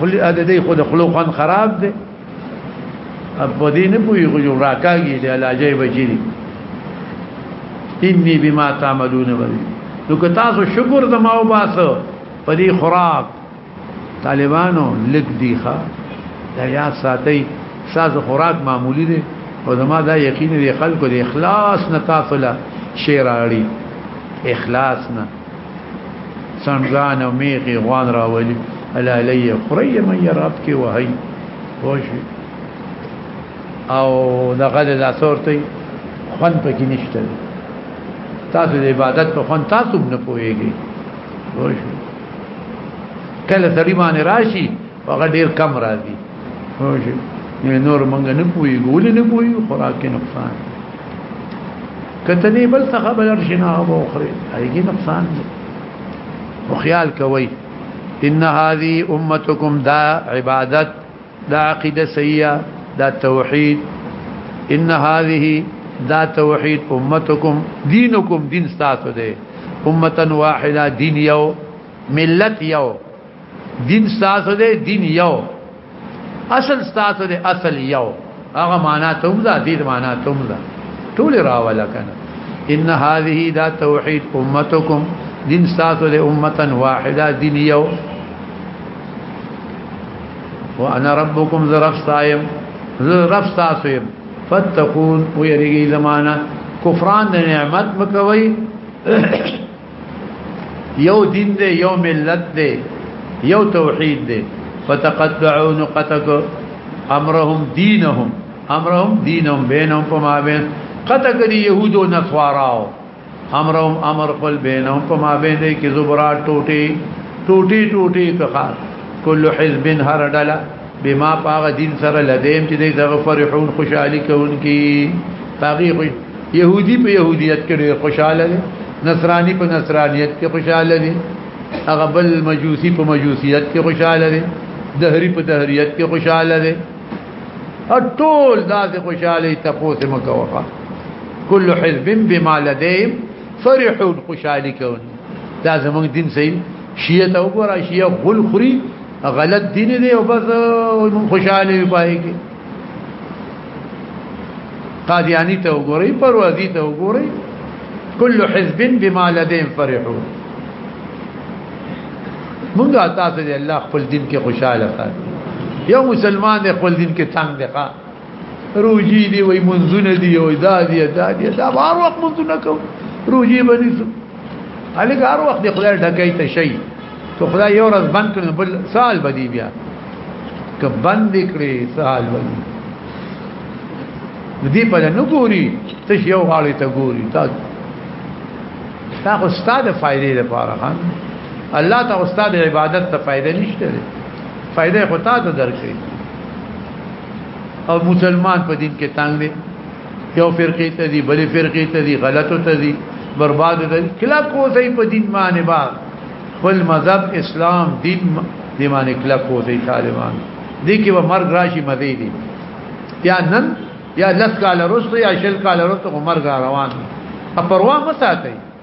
Speaker 1: خلی اده دی خود خلو خان خراب دی په دې نه پوي خو جوړ راکاږي د علاجې بچی دي انی بما تعملون بری نو که تاسو شکر د ماو باسو په دې خوراک طالبانو لګ دی ښا دا یا ساتي ساز خوراک معمولی دی او زما دا یقین دی خلکو د اخلاص نه تاسو لا شیر اړي اخلاص نه سنگان او میخي غوان راولي حلالي خوري مې رب کې وهي خوشي او دغه د لاسورتي خوان پکې نشته تاسو د عبادت په خوان تاسو نه پويږي خوشي کله سړي باندې راشي هغه ډیر کم راځي خوږي یعنی نور مونږ نه پوي ګول نه پوي خوراک نقصان کته دې بل څه خبر شنه او اخري هيږي نقصان دی او خیال کوي ان هذه امتكم دا عبادت دا عقیده سیئه دا توحید ان هذه دا توحید امتكم دینکم دین ستاسو دی امتا واحده دین یو ملت یو دین ستاسو دی دین یو اصل ستاسو دی اصل یو هغه معنا ته هم دا دې معنا ته هم دا ټول راولا کنه ان هذه دا توحید امتکم دین ستاسو دی امتا واحده دین یو وانا ربکم ذرف صائم ذرف صائم فتقون ويريږي زمانہ کفران د نعمت مکوي یو دین دی یو ملت دی یو توحید دی فتقطعوا نقتك امرهم دينهم امرهم دينهم بينهم فما بين قطع کړي يهود او نصاراو امرهم امر قل بينهم فما بين دې کې زبرات ټوټي ټوټي ټوټي کخار كل حزب هر ډله بما پاغه دین سره لدیم چې د دغه فرحون خوشحالي کوونکی پاغي يهودي په يهودیت کې ډېر خوشاله دي نصراني په نصرانیت کې خوشاله دي هغه بل مجوسی په مجوسیت کې خوشاله دي دهری په دهریت کې خوشاله دي ټول داسې خوشاله تفوت مکوخه كل حزب بما لديهم فرحون خوشالي کوي دا زموږ دین صحیح شیعه ته وګوره شیعه غل خوري غلط دین دی او بس خوشاله وای کی قادیانی ته وګورئ پروازی ته وګورئ کل حزب بما لديهم فرحون مونږه تاسو دې الله خپل دین کې خوشاله کړي یو مسلمان خپل دین کې تنگ دی روجي دی وای منځونه دی او دا دی دا دی دا هر وخت منځونه کو روجي باندې سو الګ هر وخت د خدای ډکای ته شي ته خدای یو ورځ بند کړي بل سال بدی بیا که بند کړي سال بدی دې په نه ګوري ته یو غاړي ته ګوري تا تا خو ستاده فائدې لپاره خان الله ته استاد عبادت ته فائدې نشته فائدې خو تا ته درکړي او مسلمان په دین کې تنگ دی یو فرقه ته دی بلې فرقه ته دی غلطو ته دی برباد دی کلا کو ځای په دین باندې با خپل مذهب اسلام دین دی باندې کلا کو ځای طالبان دي کې و مرګ راشي مزي دي یا نن یا لس کال رسو یا شل کال رسو مرګ روان دی پروا مساتئ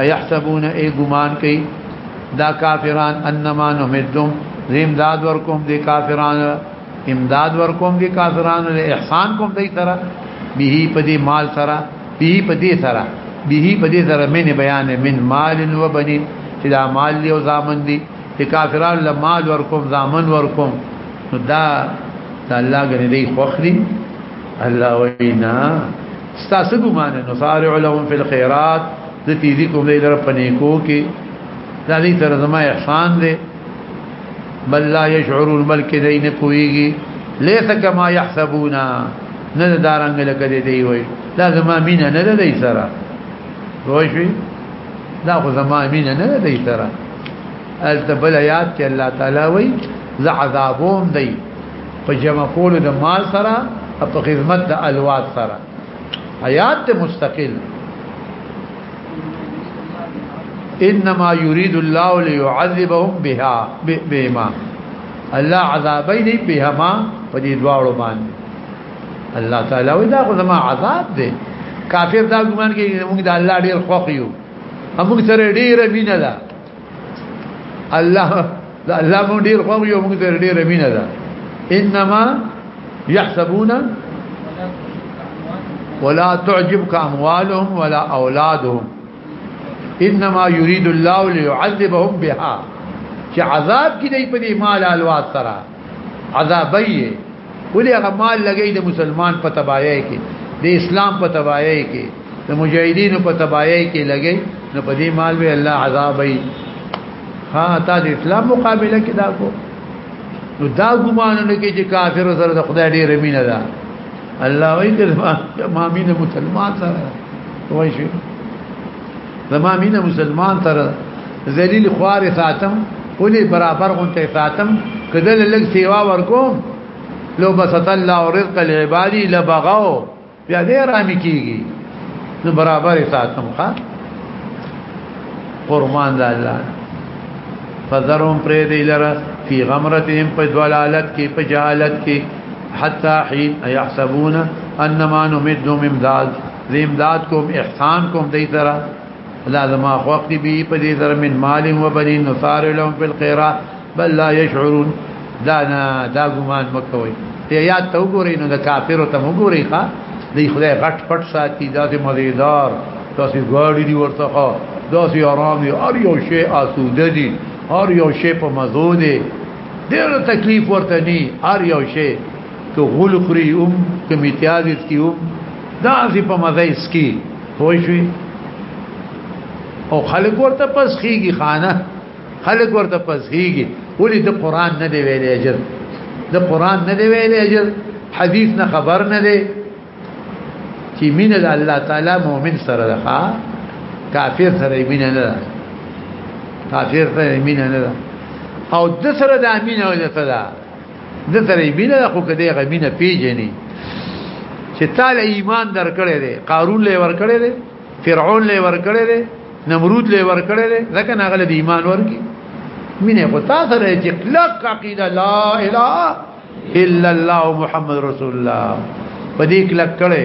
Speaker 1: ايحسبون اي ګمان کوي دا کافران انما نمدهم زم داد ورکوم دي کافران امداد ورکوم دي کافران له احسان کوم دي ترا به په دې مال سره به په دې سره به په دې سره من بیان من مال و بنين چې دا مال دی او زامن دي چې کافران له مال ورکوم زامن ورکوم نو دا الله غني دی خوخري الله وینا ستاسو ګمان نو سارع لهم فی الخيرات د تیزی کوم دی لر پنیکو کې دا دې سره زما احسان دی بل لا يشعرون بلکې دې نه پويږي ليس كما يحسبون نه دارنګ لکه دې دی وای دا زما مين نه ده دې سره روشي دا خو زما مين نه ده دې سره التبل یاد کې الله تعالی وای زعذابهم دی په جمع کول د مال سره او په خدمت د الواد سره حیات ته مستقل انما يريد الله ليعذبهم بها بما الله عذابي دي بهما په دې دواړو باندې الله تعالی وی دا خو زما عذاب دی کافر دا ګمان کوي موږ د الله ډیر خوښ یو موږ سره ډیره مینه ده الله دا الله مونږ ډیر خوښ یو مونږ ته ډیر مینه ده انما يحسبون ولا تعجبك اموالهم ولا اولادهم انما يريد الله ليعذبهم بها چې عذاب کې دی په دې مال الوات سره عذابي ولې هغه مال لګي د مسلمان په تباہي کې د اسلام په تباہي کې د مجاهدینو په تباہي کې لګي نو په دې مال به الله عذابي ها تا د اسلام مقابله کې دا کو نو دا ګمان نه کې چې کافر سره د خدای ډېر مینه ده الله وایي چې ما مینه مسلمان سره وایي زما مینه مسلمان تر ذلیل خوار ساتم ولې برابر غونته ساتم کله لږ سیوا ورکوم لو بسط الله رزق العباد لبغوا بیا دې رامي کیږي نو برابر ساتم ښا قرمان د الله فذرهم پرې دی لره فی غمرتهم په دلالت کې په جهالت کې حتا حين يحسبون انما نمدهم امداد زه امداد کوم احسان کوم دې سره لا زما خوښ دی به په دې سره من مال و بنین نثار لهم فی الخيرات بل لا يشعرون دا نه دا ګمان مکوي ته یاد ته وګورئ نو د کافرو ته وګورئ ښا دی خدای غټ پټ ساتي دا دې مزیدار تاسو غاړي دی ورته دا سي آرام دی ار یو شی آسوده دی ار یو شی په مزو دی ډېر تکلیف ورته ني ار یو شی که غول خوري هم که میتیازت کیو دا سی په مزه اسکی وای شي او خلق ورته پس خيږي خانه خلق ورته پس خيږي ولې د قران نه دی ویلې اجر د قران نه دی ویلې اجر حدیث نه خبر نه دی چې مين د الله تعالی مؤمن سره ده کافر سره مين نه ده کافر سره مين نه ده او د سره د امین او د صدا د سره مینه خو کده غمینه پیژني چې تعالی ایمان درکړي دي قارون له ورکړي دي فرعون له ورکړي دي نمرود له ورکړي دي ځکه ناغله د ایمان ورکی مینه خو تاسو سره چې کلک عقیده لا اله الا الله محمد رسول الله په دې کلک کړي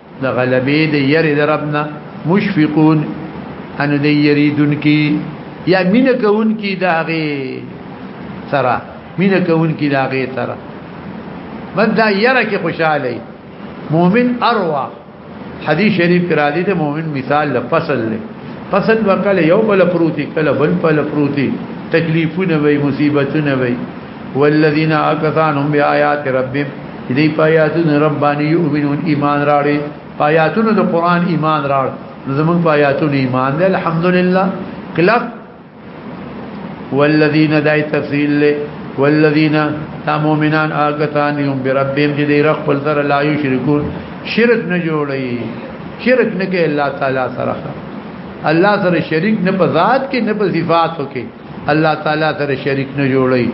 Speaker 1: د غلبې د یری د ربنا مشفقون ان د یریدون کی یا مین کون کی داغه سره مین کون کی داغه سره بدا یره کی خوشاله مؤمن اروا حدیث شریف کرا دي ته مؤمن مثال له فصل له فصل وکړه یو بل پروتي کله بل بل پروتي تکلیفونه وي مصیبتونه وي والذین اکثان هم بیاات ربهم دی پایاتون ربانی یؤمنون ایمان راړي پایاتون د قران ایمان راړ زمون پایاتون ایمان دی الحمدلله کلک والذین دای تفصیل له والذین تامومنان اکثان هم بربهم چې دی رب خپل سره لا یشرکون شرک نه جوړي شرک نه کوي الله تعالی سره الله سره شریک نه په ذات کې نه په صفاتو کې الله تعالی سره شریک نه جوړي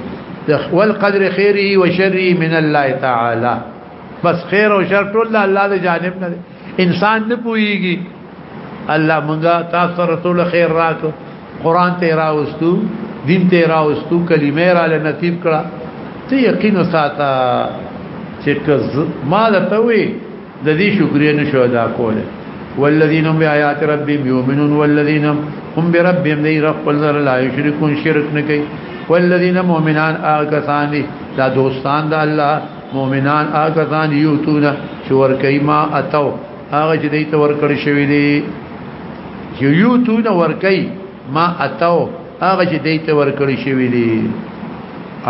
Speaker 1: ول قدر خیره و شره من الله تعالی بس خیر او شر ټول الله له جانب نه انسان نه پويږي الله مونږه تاسو رسول خیر راکو قران ته راوستو دین ته راوستو کلمې را له نصیب کړه ته یقین ساته چې ما ته وی د دې شکرې نشو ادا کوله والذین هم بیاات ربهم یؤمنون والذین هم بربهم دی رب خپل سره لا یشرکون شرک نه کوي والذین مؤمنان آکسان دی دا دوستان د الله مؤمنان آکسان یوتون چې ور کوي ما اتو هغه چې دوی ته ور کړی شوی دی یوتون ور کوي ما اتاو هغه چې دیت ورکړی شوی دی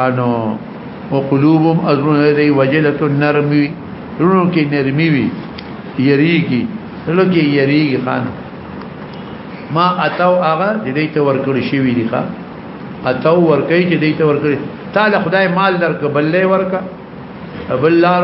Speaker 1: انو او قلوبهم ازرون دی وجلت النرمی رونو کې نرمی وی یریږي رونو کې یریږي خان ما اتاو هغه چې دیت ورکړی شوی دی ښا اتاو ورکړي چې دیت ورکړي تعالی خدای مال درک بلې ورکا بلار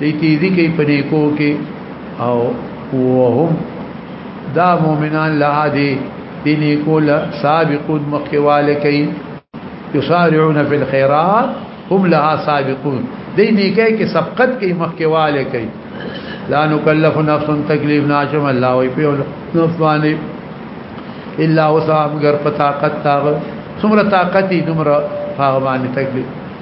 Speaker 1: دې تیزی کې په نیکو کې او وهم دا مؤمنان لا دي دې نیکو لا سابقون مخکواله کوي یسارعون فی الخيرات هم لها سابقون دې نیکه کې سبقت کې مخکواله کوي لا نکلف نفس تکلیف ناشم الله وی په نفس باندې الا وسع مگر په طاقت تاغ څومره طاقتي دومره هغه باندې تکلیف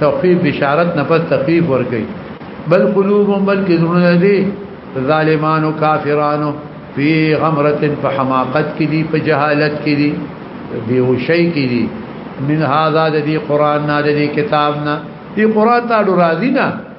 Speaker 1: تخفیف بشارت نه پس تخفیف ورکي بل قلوبهم بلکې زړونه دي ظالمانو کافرانو فی غمرت په حماقت کې دي په جهالت کې دي بیوشي کې دي من هذا د دې قران نه د دې کتاب نه دې قران ته راضی نه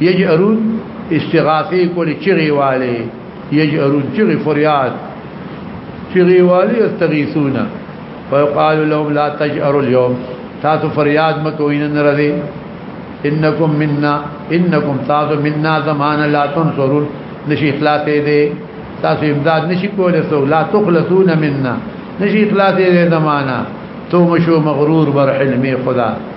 Speaker 1: یجرون استغاثه کولی چغي والي یجرون چغي فریاد چغي والي استغیثون ويقال لهم لا تجروا اليوم تاسو فریاد مکوئ نن ورځې انکم منا انکم تاسو منا زمانه لا تنصرون نشي اخلاص دې تاسو امداد نشي کولای سو لا تخلصون منا نشي اخلاص دې زمانه تو مشو مغرور بر حلمي خدا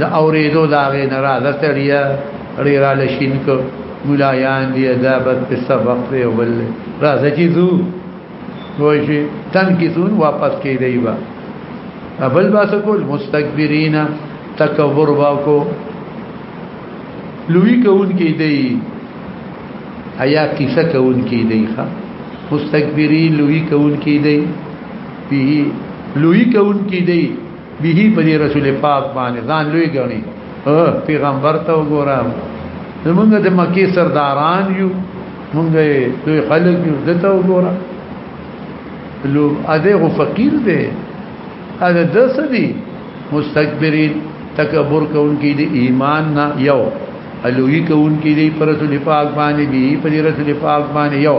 Speaker 1: د اوریدو دا غې نه را لتړیا ری را لشین کو مولایان دی ادابت په سبق دی ول راځي چې زو وای شي تن کی زون واپس کې دی با ابل باس کول مستكبرین تکبر واکو لوی کون کې دی ایا کیسه کون کې دی ښا مستكبرین لوی کون کې دی به لوی کون کې دی به په دې رسول پاک باندې ځان لوی غني پیغمبر ته وګورم موږ د مکی سرداران یو موږ دوی خلک یو دته وګورم لو اده غو فقیر دی اده دسدي مستكبرين تکبر کوونکی دی ایمان نه یو الوی کوونکی دی پر رسول پاک باندې دی پر رسول پاک باندې یو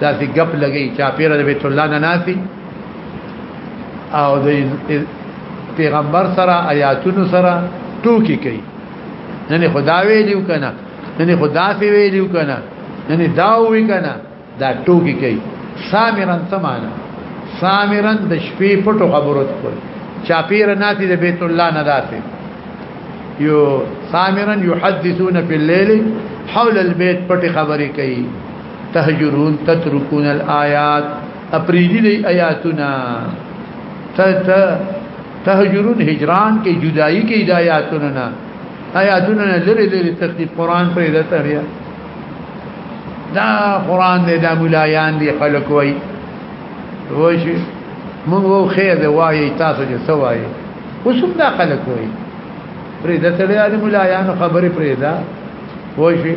Speaker 1: دا سی غپ لګی چا پیر د بیت الله نه ناسی او د پیغمبر سره آیاتونو سره ټوکی کوي نه خدا ویلیو کنه نه خدا سی ویلیو کنه نه دا وی کنه دا ټوکی کوي سامرن سمانا سامرن د شپې پټو خبرو کول چا پیر ناتی د بیت الله نه داسي یو سامرن یحدثون فی الليل حول البيت پټي خبرې کوي تهجرون تتركون الآيات اپریدی دی آیاتنا تهجرون هجران کې جدائی کې ہدایاتونه نه آیاتونه لری لری تخدیب قران پر دې تریا دا قران دې د مولایان دی خلق وای وشي موږ وو خیر دی وای تاسو دې سوای وسم دا خلق وای پر دې تریا د مولایان خبرې پر دې وشي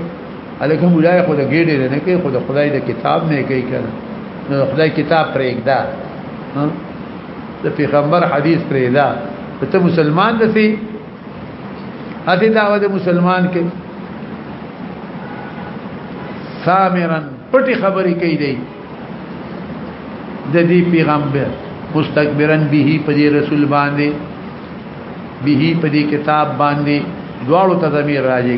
Speaker 1: الکه مولا خو د ګډې نه کوي خو د خدای د کتاب نه کوي کنه نو خدای کتاب پرېږدا د پیغمبر حدیث پرېږدا ته مسلمان دسی اته داوه د مسلمان کې سامرن پټي خبرې کوي دی د دې پیغمبر مستكبرن به په دې رسول باندې به په دې کتاب باندې دواړو ته زمير راځي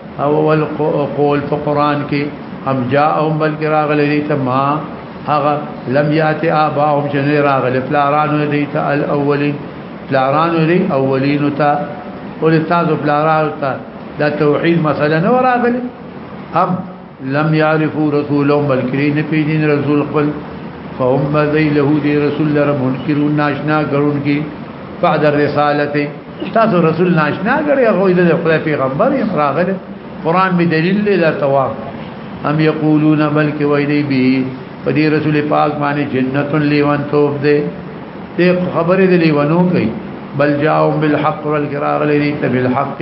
Speaker 1: او ول قول په قران کې ام جاءهم بل راغلی دی ته ما هغه لم یات اباهم چې نه راغلی پلارانو دی ته الاولین پلارانو دی اولین ته ول تاسو پلارانو ته دا توحید مثلا نه راغلی ام لم يعرفوا رسولهم بل کری نه پیژني رسول خپل فهم ذی له دی رسول لره منکرون ناشنا ګرون کی بعد الرساله تاسو رسول ناشنا ګری هغه د خدای پیغمبر راغله قران می دلیل دی دا توا هم یقولون بلک ویلی بی په دې رسول پاک باندې جنت لیوان توپ دی ته خبره دی لیوانو کوي بل جاءهم بالحق والقرار لري بالحق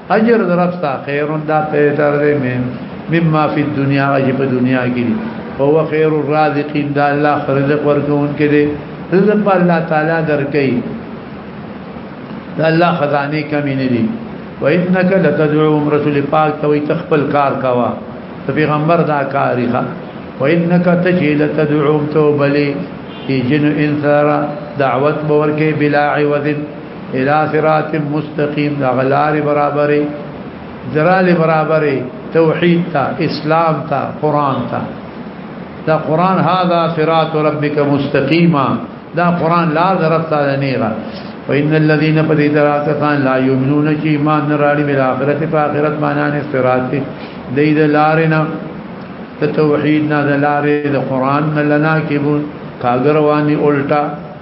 Speaker 1: اجر درستا خیر دا بهتر دی من مما فی الدنیا چې په دنیا کې دی هو خیر الرازقین دا الله رزق ورکون کې دی رزق په الله تعالی درکې دا الله خزانه کمی نه دی و انک لتدعو رسول پاک ته تخپل کار کوا پیغمبر دا کاریخه و انک تجیل تدعو توبلی جن انثار دعوت بورکه بلا عوض الى صراط مستقيم دا غلار برابرې درال برابرې توحید تا اسلام تا قران تا دا قران هذا صراط ربك مستقيما دا قران لا ضرب تا نه را وان الذين بدراكتان لا يؤمنون شي ایمان نه راړي بل اخرت په اخرت معنا نه صراط دی د لارنا ته توحید نه د لارې د قران نه لنا کې بو کاګروانی الټا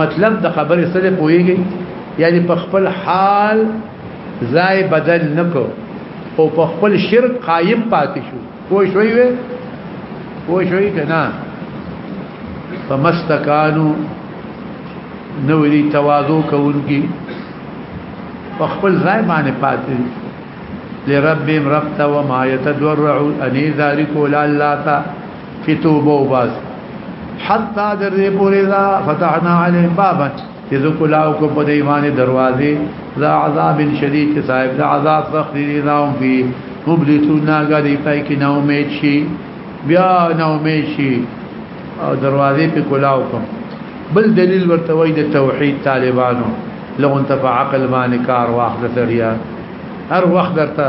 Speaker 1: مطلب د خبرې سره پويږي یعنی په خپل حال ځای بدل نکو او په خپل شرک قائم پاتې شو پوه شوي وي پوه شوي کنه فمستکانو نو دي تواضع کوونکی په خپل ځای باندې پاتې لربهم ربت وما يتضرعون اني ذلك ولا الله چې توبه وباس حتا در دې پورې دا فتحنا علی بابا چې ذکلاو کو په ایمان دروازې لا عذاب شدید چې صاحب دا عذاب سخت دی دا هم بي مبلسون ناګری پای کې نو امید شي بیا نو امید شي او دروازې په کلاو کوم بل دلیل ورته وای د توحید طالبانو لو انت فعقل ما نکار واخد سریا هر وخت درته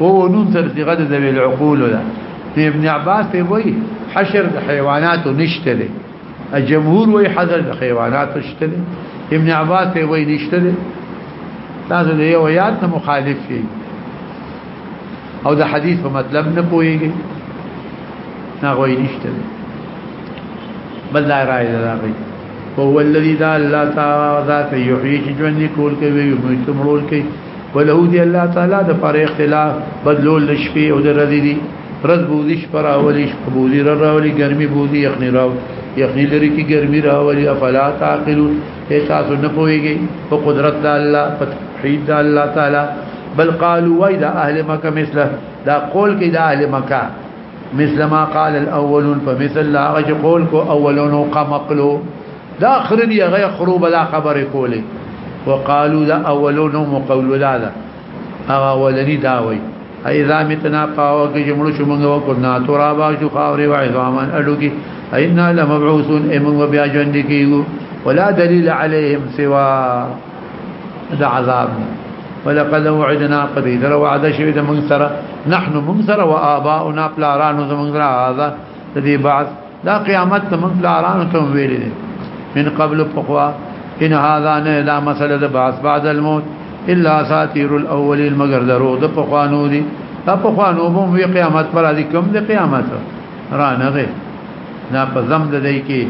Speaker 1: وو نون تر صيغه د ذوي العقول ده په ابن عباس په وای حشر د حیواناتو نشته دی جمهور وای حذر د حیواناتو شته دی ابن عباس په وای نشته دی تاسو د یو یاد نه مخالف شي او د حدیث په مطلب نه پويږي نه غوي نشته دی بل لا راي دا غي هو الذي ذا الله تعالی ذات يحيي جن كل كي ويميت مرول كي وله دی الله تعالی د پر اختلاف بدلول شپې او د ردی دی رز بودی شپه راولی شپه بودی را راولی ګرمي بودی یخنی راو یخنی لري کی ګرمي راولی افلا تعقلون احساس نه پويږي په قدرت د الله په توحید د الله تعالی بل قالوا واذا اهل مکه مثله دا قول کې د اهل مکه مثل ما قال الاولون فمثل لا قول کو اولون قمقلو دا خربي غي خروب دا خبر کوله وقالو دا اولونو مقولو دا دا اغا ولنی داوي اذا متنا قاو کې جملو شو موږ وکنا ترابا شو خاوري و عظامان اډو کې اینا لمبعوثون ایمن و بیا ژوند کیو ولا دلیل علیهم سوا دا عذاب ولقد وعدنا قبي در وعد شوی د من سره نحن من سره واباؤنا پلارانو زمون سره هذا دې بعث دا قیامت ته موږ لارانو ته ویل دي من قبل فقوا ان هذا نه دا مسله د بعث بعد الموت الا ساتیر الاولین مگر درو د فقوانو دي دا فقوانو مو وی قیامت پر دي کوم د قیامت را نه غي دا په زم د دې کې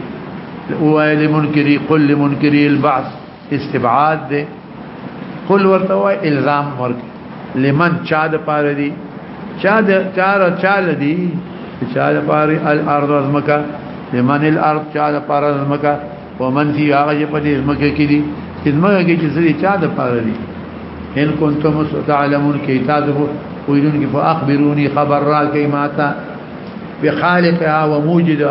Speaker 1: اوایل منکری قل منکری البعث استبعاد ده قل ورته وای الزام ورک لمن چا د پاره دي چا د چار چا لدی چا د پاره الارض ازمکا لمن الارض چا د پاره ازمکا ومن فی هغه په دې ازمکه کې دي ازمکه کې چې سړي چا د پاره دي ان کنتم تعلمون کی تاسو ویلون کې فاخبروني خبر را کې ماتا بخالقها وموجده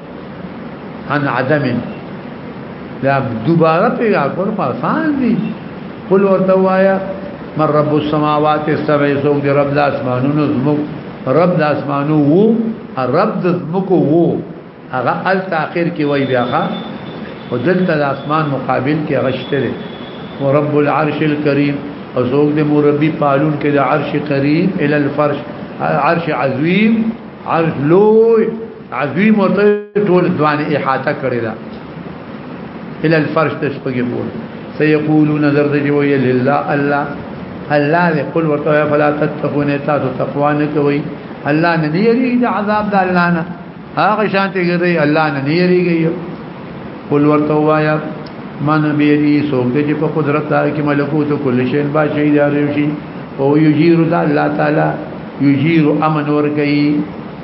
Speaker 1: عن عدم دا دوباره پیدا کول آسان دي قل ورته وایا من رب السماوات السبع سوق دی رب د اسمانونو زمو رب د اسمانو وو رب د زمکو وو هغه ال تاخير کې وای بیاخه او دلته د اسمان مقابل کې غشتره او رب العرش الكريم او زوګ د مربي پالون کې د عرش کریم ال الفرش عرش عظیم عرش لوی عظیم ورته ټول ځوان احاطه کړی دا الى الفرش تشبګي پور سيقولون نظر دی وی لله الله الله دې قل ورته فلا تتقون تاسو تقوا نه کوي الله نه یری د عذاب د الله نه هغه شانته کوي الله نه یریږي قل ورته وایا من بیری سوګ دې په قدرت دار کې ملکوت کل شی با شی دار شي او یجیر الله تعالی یجیر امن ور کوي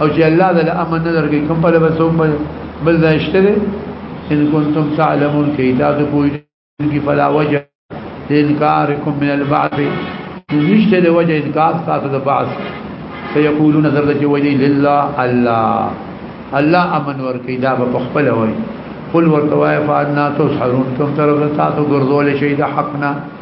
Speaker 1: او چې الله د امن نه درګي کوم په لبه سو په بل ځای شته ان کنتم تعلمون کې دا د کوی کی فلا وجه انکارکم من البعث نشته له وجه انکار تاسو د بعث سيقولون ذر چې وجه لله الله الله امن ور کې دا په خپل وای قل ورتوای فانا تسحرون کوم طرف تاسو ګرځول شي د حقنا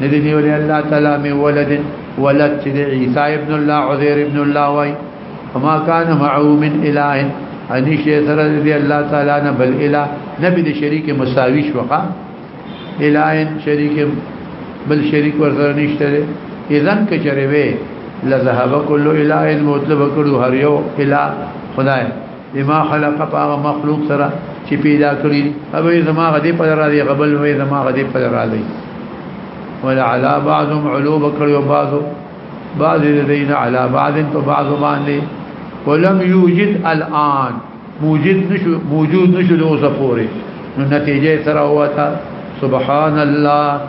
Speaker 1: ندی نیولی الله تعالی می ولد ولد چې عیسی ابن الله عزیر ابن الله وای وما كان معه من اله اني شي سره دی الله تعالی نه بل اله نبی د شریک مساوی شوقه اله شریک بل شریک ورته نشته اذن کچره وی لذهب كل اله مطلب کړو هر یو اله خدای بما خلق پاغه مخلوق سره چې پیدا کړی او زما غدي پر را دي غبل وې زما غدي پر را دي ولا على بعضهم علو بکړي او بعضو بعض الذين على بعض تو بعض باندې ولم يوجد الان موجود نشو موجود نشو د اوسه پورې نو نتیجه سره وتا سبحان الله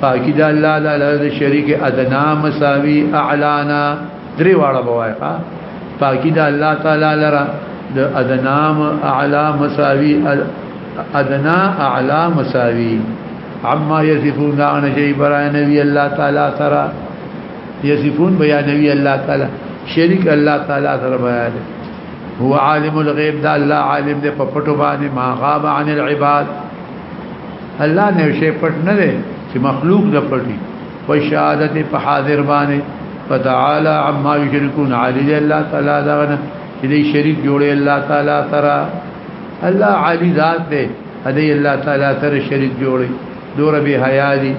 Speaker 1: پاکی دا الله لا لا شریک ادنا مساوی اعلانا درې واړه بوایقه پاکی دا الله تعالی لرا د ادنا اعلا مساوی ادنا اعلا مساوی عما یصفون عن شی برای نبی الله تعالی سرا یصفون بیا نبی الله تعالی شریک الله تعالی سره بیان هو عالم الغیب دا الله عالم دې په پټو باندې ما غاب عن العباد الله نه شي پټ نه دی چې مخلوق د پټي په شهادت په حاضر باندې فتعالى عما يشركون علي الله تعالی دا نه چې دې شریک جوړي الله تعالی سره الله علی ذات دی هدي الله تعالی سره شریک جوړي دور به حیا دي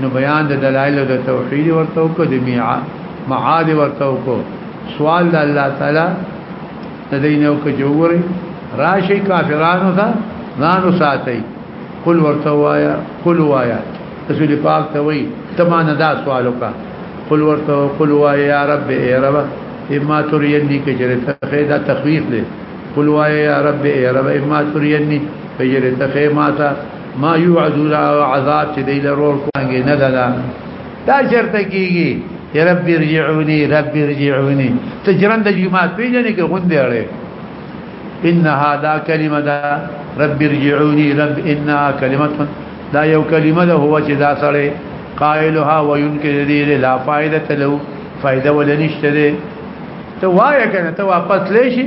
Speaker 1: نو بیان د دلایل د توحید ورته کو د معاد ورته کو سوال د الله تعالی تدینو کې جوړي راشي کافرانو ته ځانو ساتي قل ورته وایا قل وایا رسول پاک ته وای تما نه دا سوال وکا قل ورته قل وایا یا رب ای رب اما ترینی کې جره تخیدا تخویف دې قل وایا یا رب ای رب اما ترینی کې جره تخیما تا ما یوعدو عذاب چې دی لرور کوانګې نه دلا دا چرته کیږي یا رب ارجعونی رب ارجعونی ته جران د جماعت پیژنې کې غوندې اړې ان هذا کلمه دا رب ارجعونی رب انها کلمه دا یو کلمه ده هو چې دا سره قائلها وينكر دې لا فائده له فائده ولنشته ته وای کنه ته واپس لشي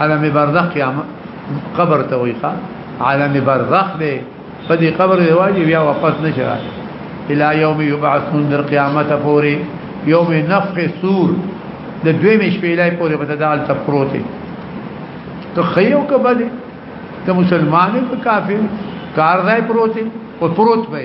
Speaker 1: عالم برزخ قیامت قبر ته وي ښا عالم برزخ دی په دې قبر دی واجب یا واپس نشي راځي الى يوم يبعثون در قیامت پورې يوم نفخ سور د دوی مش په الای پورې په دال ته پروت دی ته خيو کبه ته مسلمان ته کافر کار ځای پروت او پروت به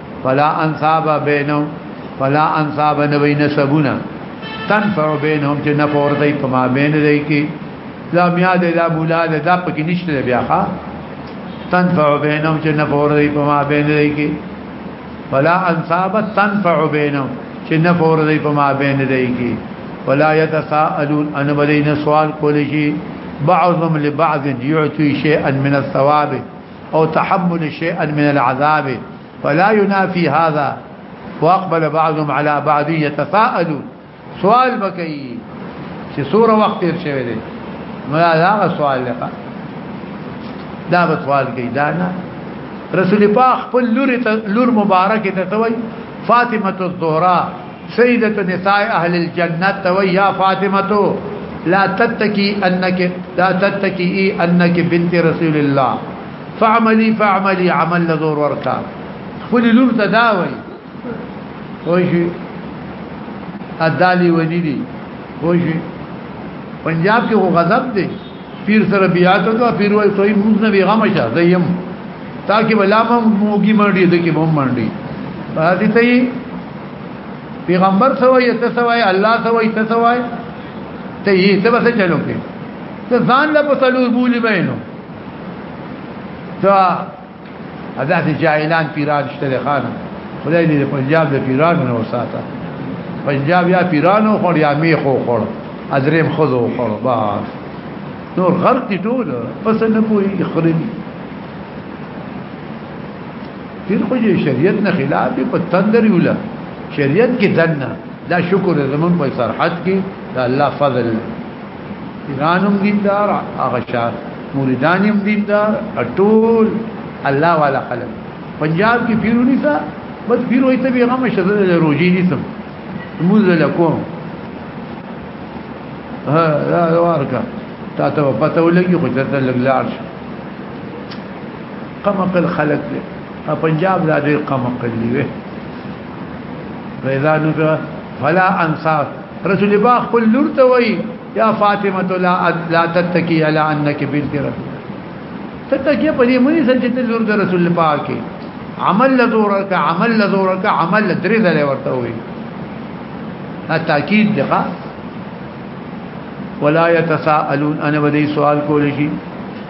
Speaker 1: فلا انصاب بینهم فلا انصاب نبی نسبونا تنفع بینهم چې نه پور دی په ما بین دی کې لا میا دی لا مولا دی دا پکې نشته بیا ښا تنفع بینهم چې نه پور دی په ما بین دی کې فلا انصاب تنفع بینهم چې نه پور دی په ما بین دی کې ولا يتساءلون ان بدین سوال کولی شي بعضهم لبعض يعطي شيئا من الثواب او تحمل شيئا من العذاب فلا ينافي هذا واقبل بعضهم على بعض يتفاءلوا سوال بكي چې سوره وخت تیر شوی دی نو دا سوال لپاره دا به سوال کوي دا نه رسول پاک خپل لور ته لور مبارک ته توي فاطمه الزهرا سیدت نساء اهل الجنه تو یا فاطمه تو لا تتکی انک لا تتکی انک بنت رسول الله فعملی فعملی عمل لزور ورکا خپل لور تداوی وشي ادالي ونی دي وشي پنجاب کې هو غضب دي پیر سره بیا ته دا پیر وای سوی موږ نه وی غم شه زیم تاکي بلا مونږ موګي منډي دکې مونږ منډي هدي ته پیغمبر سوای ته سوای الله سوای ته سوای ته یې ته بس چلو کې ته ځان له پسلو بولی بینو ته ازاس جاهلان پیران شته خان خدای دې پنجاب د پیرانو نه وساته پنجاب یا پیرانو خور یا می خو خور ازریم خذو خور باس نور غرق ټول پس نه کوئی خرمی پیر خو یې شریعت نه خلاف په تندر یولا شریعت کې دنه دا شکر زمون په سرحد کې دا الله فضل ایرانم دیندار هغه شار موریدانیم دیندار ټول الله والا خلک پنجاب کې پیرونی سا بس پیر وایته به غم شزه روجي نسم موږ لکوم ها دا ورکا تا ته پته ولګي خو ته لګلار شي قمقل خلق دی پنجاب دا ډېر قمقل دی وې پیدا نو فلا انصاف رسول الله خپل لور ته وای یا فاطمه لا لا تتکی علی انک بنت رسول تتکی په دې مونږ سره چې لور د رسول الله پاک عمل لزورک عمل لزورک عمل درې ځله ورته وای دا تاکید دی ولا يتساءلون انا بدي سوال کول شي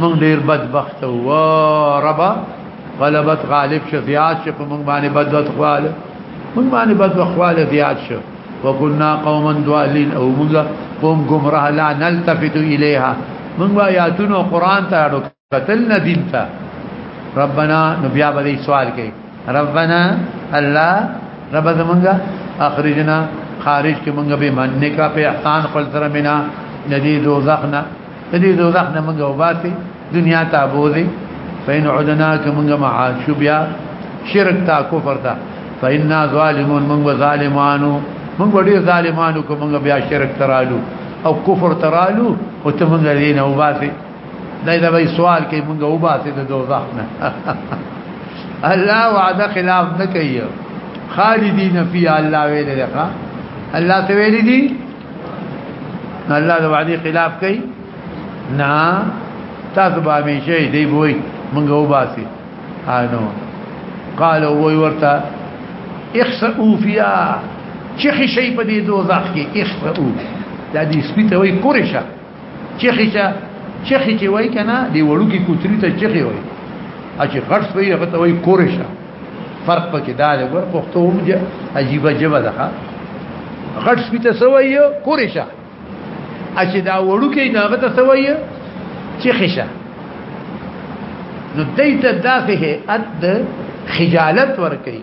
Speaker 1: مونږ ډیر بدبخت و رب غلبت غالب شفیات چې په مونږ باندې بدبخت خواله مونږ باندې بدبخت خواله زیات شو وکنا قوما دوالین او مونږ قوم گمراه لا نلتفت الیها مونږ آیاتونو قران ته اړو قتل نه دین ته ربنا نبیا به سوال کوي ربنا الله رب زمونږه اخرجنا خارج کې مونږ به مننه کا په احسان خپل سره مینا ندی دوزخنا دې دوزخ نه موږ وباسي دنیا ته بوزي فین عدنا که موږ معاش شو بیا شرک تا کفر تا فإنا ظالمون موږ ظالمانو موږ ډېر ظالمانو که موږ بیا شرک ترالو او کفر ترالو او ته موږ دې نه وباسي دا دا به سوال کوي موږ وباسي د دوزخ نه الله وعده خلاف نه کوي خالدین فی الله ویل لك الله ته ویل دي الله د وعده خلاف کوي نه تاسو به همیشه دی وای مونږ وباسي انو قال وای ورته اخسئو فيها چې خشي په دې دوزخ کې اخسئو دا دې سپیته وای کورشه چخي چا چخي چې وای کنه دی وړو کې کوتري ته چخي وای اچي غټ سوی هغه ته وای کورشه فرق پکې دا دی ګور پښتو هم عجیب جبه ده غټ سپی ته سوی کورشه اچي دا وړو کې نه هغه ته سوی چخي شه نو دیت داسه اد خجالت ور کوي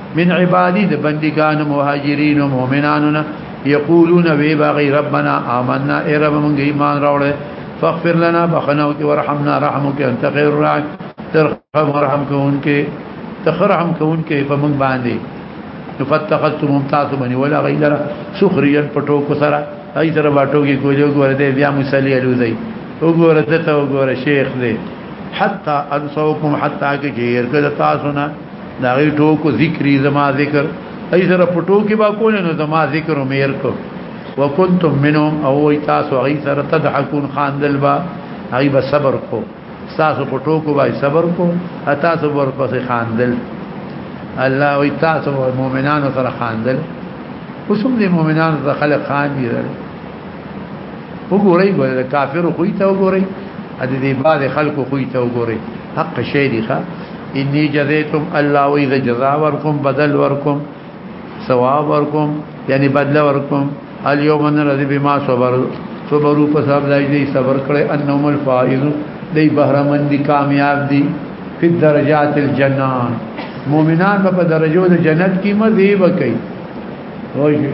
Speaker 1: من عبادی د بندگان مهاجرین او مؤمنانو نه یقولون وی باغی ربنا آمنا ای رب مونږ ایمان راوړل فاغفر لنا بخنو کی ورحمنا رحمو کی انت خیر الرحم ترحم ورحم کون کی تخرحم کون کی په مونږ باندې فتخذتم ممتاز من ولا غیر سخریا پټو کو سره ای سره باټو کی کوجو ګور دې بیا مصلی الوزی وګوره ته وګوره شیخ دې حتا انصوکم حتا کی جیر کده تاسو نه دا غي ټوکو ذکر زما ذکر ای سره پټو کې با کول نو زما ذکر مېر کو وکنتم منهم او تاسو غي سره تضحكون خاندل با غي به صبر کو تاسو پټو کو با صبر کو تاسو ور پسې خاندل الله وي تاسو مؤمنانو سره خاندل اوسم دي مؤمنانو سره خلق خان دي وګورئ ګوره کافر خو ته وګورئ ا دې بعد خلکو خو ته وګورئ حق شی دی ښا انی جزیتم الله وی ذ جزا ورکم بدل ورکم ثواب ورکم یعنی بدل ورکم الیوم نرضی بما صبر صبرو په سبب دای دی صبر کړي انهم الفائز دی بهرمن دی کامیاب دی په درجات الجنان مؤمنان په درجو د جنت کې مزه وکي وایي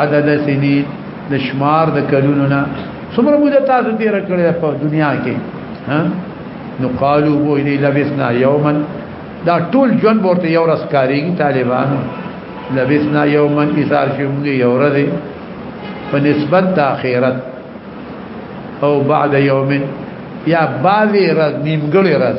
Speaker 1: عدد سنی د شمار د کلونو نه څومره موده تاسو تیر کړی په دنیا کې ها نو قالو وو دې لبسنا یوما دا ټول ژوند ورته یو ورځ کاریږي طالبانو لبسنا یوما ایثار شومږي یو ورځ په نسبت د اخرت او بعد یوم یا بعد ورځ نیمګړی ورځ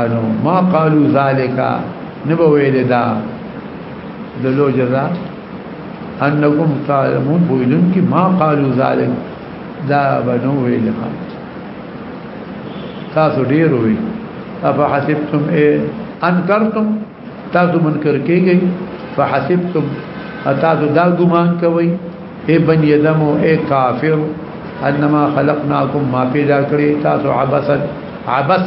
Speaker 1: انو ما قالو ذالک نبو ویل دا دلو جزا انکم تعلمون بویلن کی ما قالو ذالک دا بنو ویل تاسو ډیر وی افا حسبتم اے انکرتم تاسو منکر کیږئ فحسبتم تاسو دا ګمان کوئ اے بنی ادم او اے کافر انما خلقناکم ما پیدا کړی تاسو عبثا عبث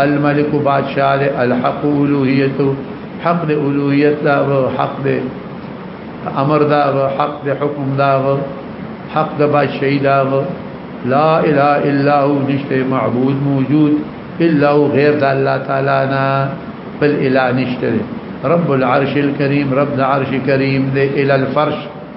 Speaker 1: الملك بادشاہ دے الحق الوهیت حق دے الوهیت دا حق دے امر دا حق دے حکم دا حق دا بادشاہی دا لا اله الا هو نشته معبود موجود الا هو غیر دا الله تعالی نا بل اله نشته رب العرش الكريم رب العرش كريم دے الى الفرش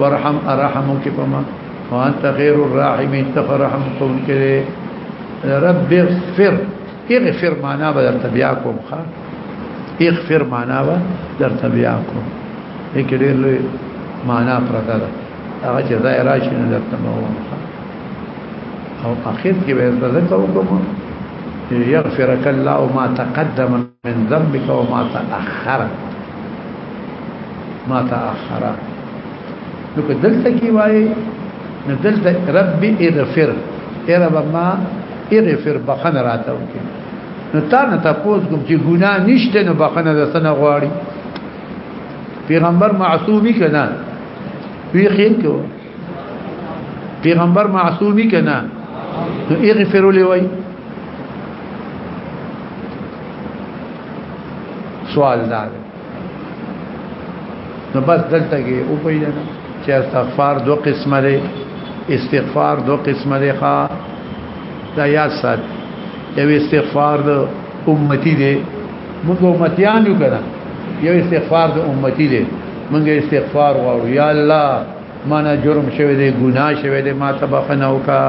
Speaker 1: ورحم ارحمو کې پما وانت غیر الرحمین تفرحم کون کې رب اغفر اغفر معنا به درته بیا کوم ښا اغفر معنا به درته بیا کوم هیڅ ډېر لوی معنا پرته ده هغه چې ځای راشي نه درته مو او اخر کې به درته کوم یغفرک الله ما تقدم من ذنبك وما تأخر ما تأخر نو که دلته کې وایي نو دلته رب اغفر اے رب ما اغفر بخنه راته وکي نو تا نه تاسو کوم چې ګناه نشته نو بخنه د سنه غواړي پیغمبر معصومی کنا وی خیر کو پیغمبر معصومی کنا نو اغفر له وای سوال دا نو بس دلته کې او پیدا چې استغفار دو قسمه لري استغفار دو قسمه لري ښا دا یا سات یو استغفار د امتی دی موږ امتیان یو کړه یو استغفار د امتی دی موږ استغفار غواړو یا الله مانا جرم شوه دې ګناه شوه دې ما تبخنه وکا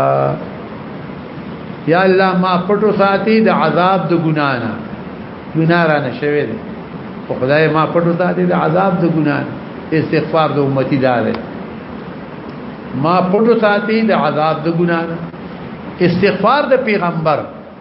Speaker 1: یا الله ما پټو ساتي د عذاب د ګنا نه ګنا را نه شوي دي او خدای ما پټو ساتي د عذاب د ګنا استغفار د امتی دار ما پټو ساتي د عذاب د ګنا استغفار د پیغمبر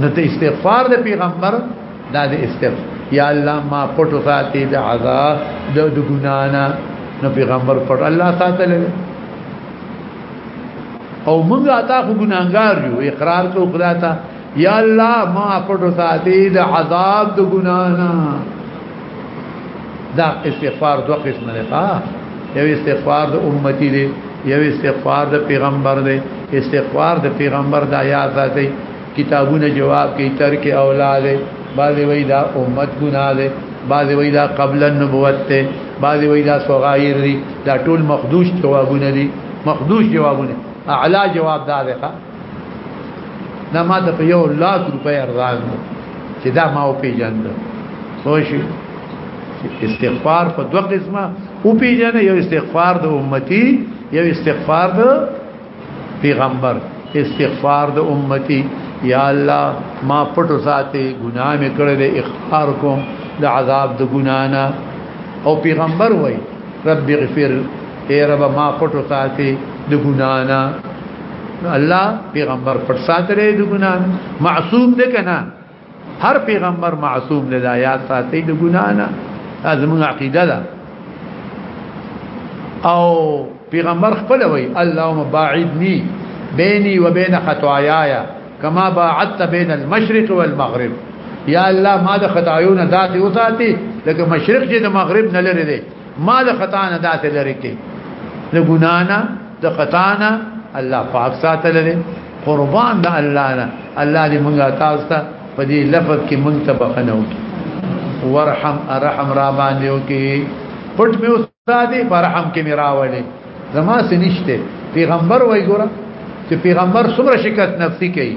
Speaker 1: نو ته استغفار د پیغمبر دا د استغفار یا الله ما پټو ساتي د عذاب د ګنانا نو پیغمبر پټ الله ساتل او موږ اتا خو ګناګار یو اقرار کو خدا ته یا الله ما پټو ساتي د عذاب د ګنانا دا استغفار دوه قسمه ده یو استغفار د امتی دی یو استغفار د پیغمبر دی استغفار د پیغمبر د آیات دی کتابونه جواب کوي ترک اولاد بعض وی دا امت ګناه ده بعض وی دا قبل النبوت ده بعض وی دا صغائر دي دا ټول مخدوش جوابونه دي مخدوش جوابونه اعلی جواب دا ده دا ما ته په یو لاک روپۍ ارزان چې دا ما او پیجند خوشي استغفار په دوه قسمه او پیجن یو استغفار د امتی یو استغفار د پیغمبر استغفار د امتی یا الله ما پټو ساتي ګناه مې کړې دې اخبار کوم د عذاب د ګنانا او پیغمبر وای رب اغفر اے رب ما پټو ساتي د ګنانا الله پیغمبر پر ساتره د ګنا معصوم ده کنه هر پیغمبر معصوم نه ده یا ساتي د ګنا نه ازمن عقیده ده او پیغمبر خپل وی اللهم باعدنی بیني وبین خطاياي کما باعدت بین المشرق والمغرب یا الله ما د خدایونو ذات وساتي لکه مشرق چې د مغرب نه لري دي ما د خطا نه داسې لري کې د ګنا نه د خطا نه الله پاک ساتل دي قربان د الله نه الله دې مونږه تاسو ته په دې لفظ کې مونږ ته بخنه وکړي ورحم ارحم را باندې وکړي پټ مې استاد برحم کې مې راولې زما سنشته پیغمبر وای ګوره چې پیغمبر څومره شکست نفسي کوي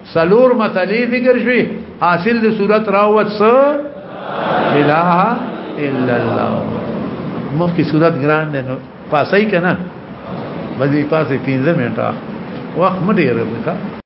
Speaker 1: سلور مسلې ذکر شوي حاصل د صورت راوت س اله الا الله مخکې صورت ګران نه نو پاسای کنه بلې پاسې 15 منټه وخت مډیر وکړه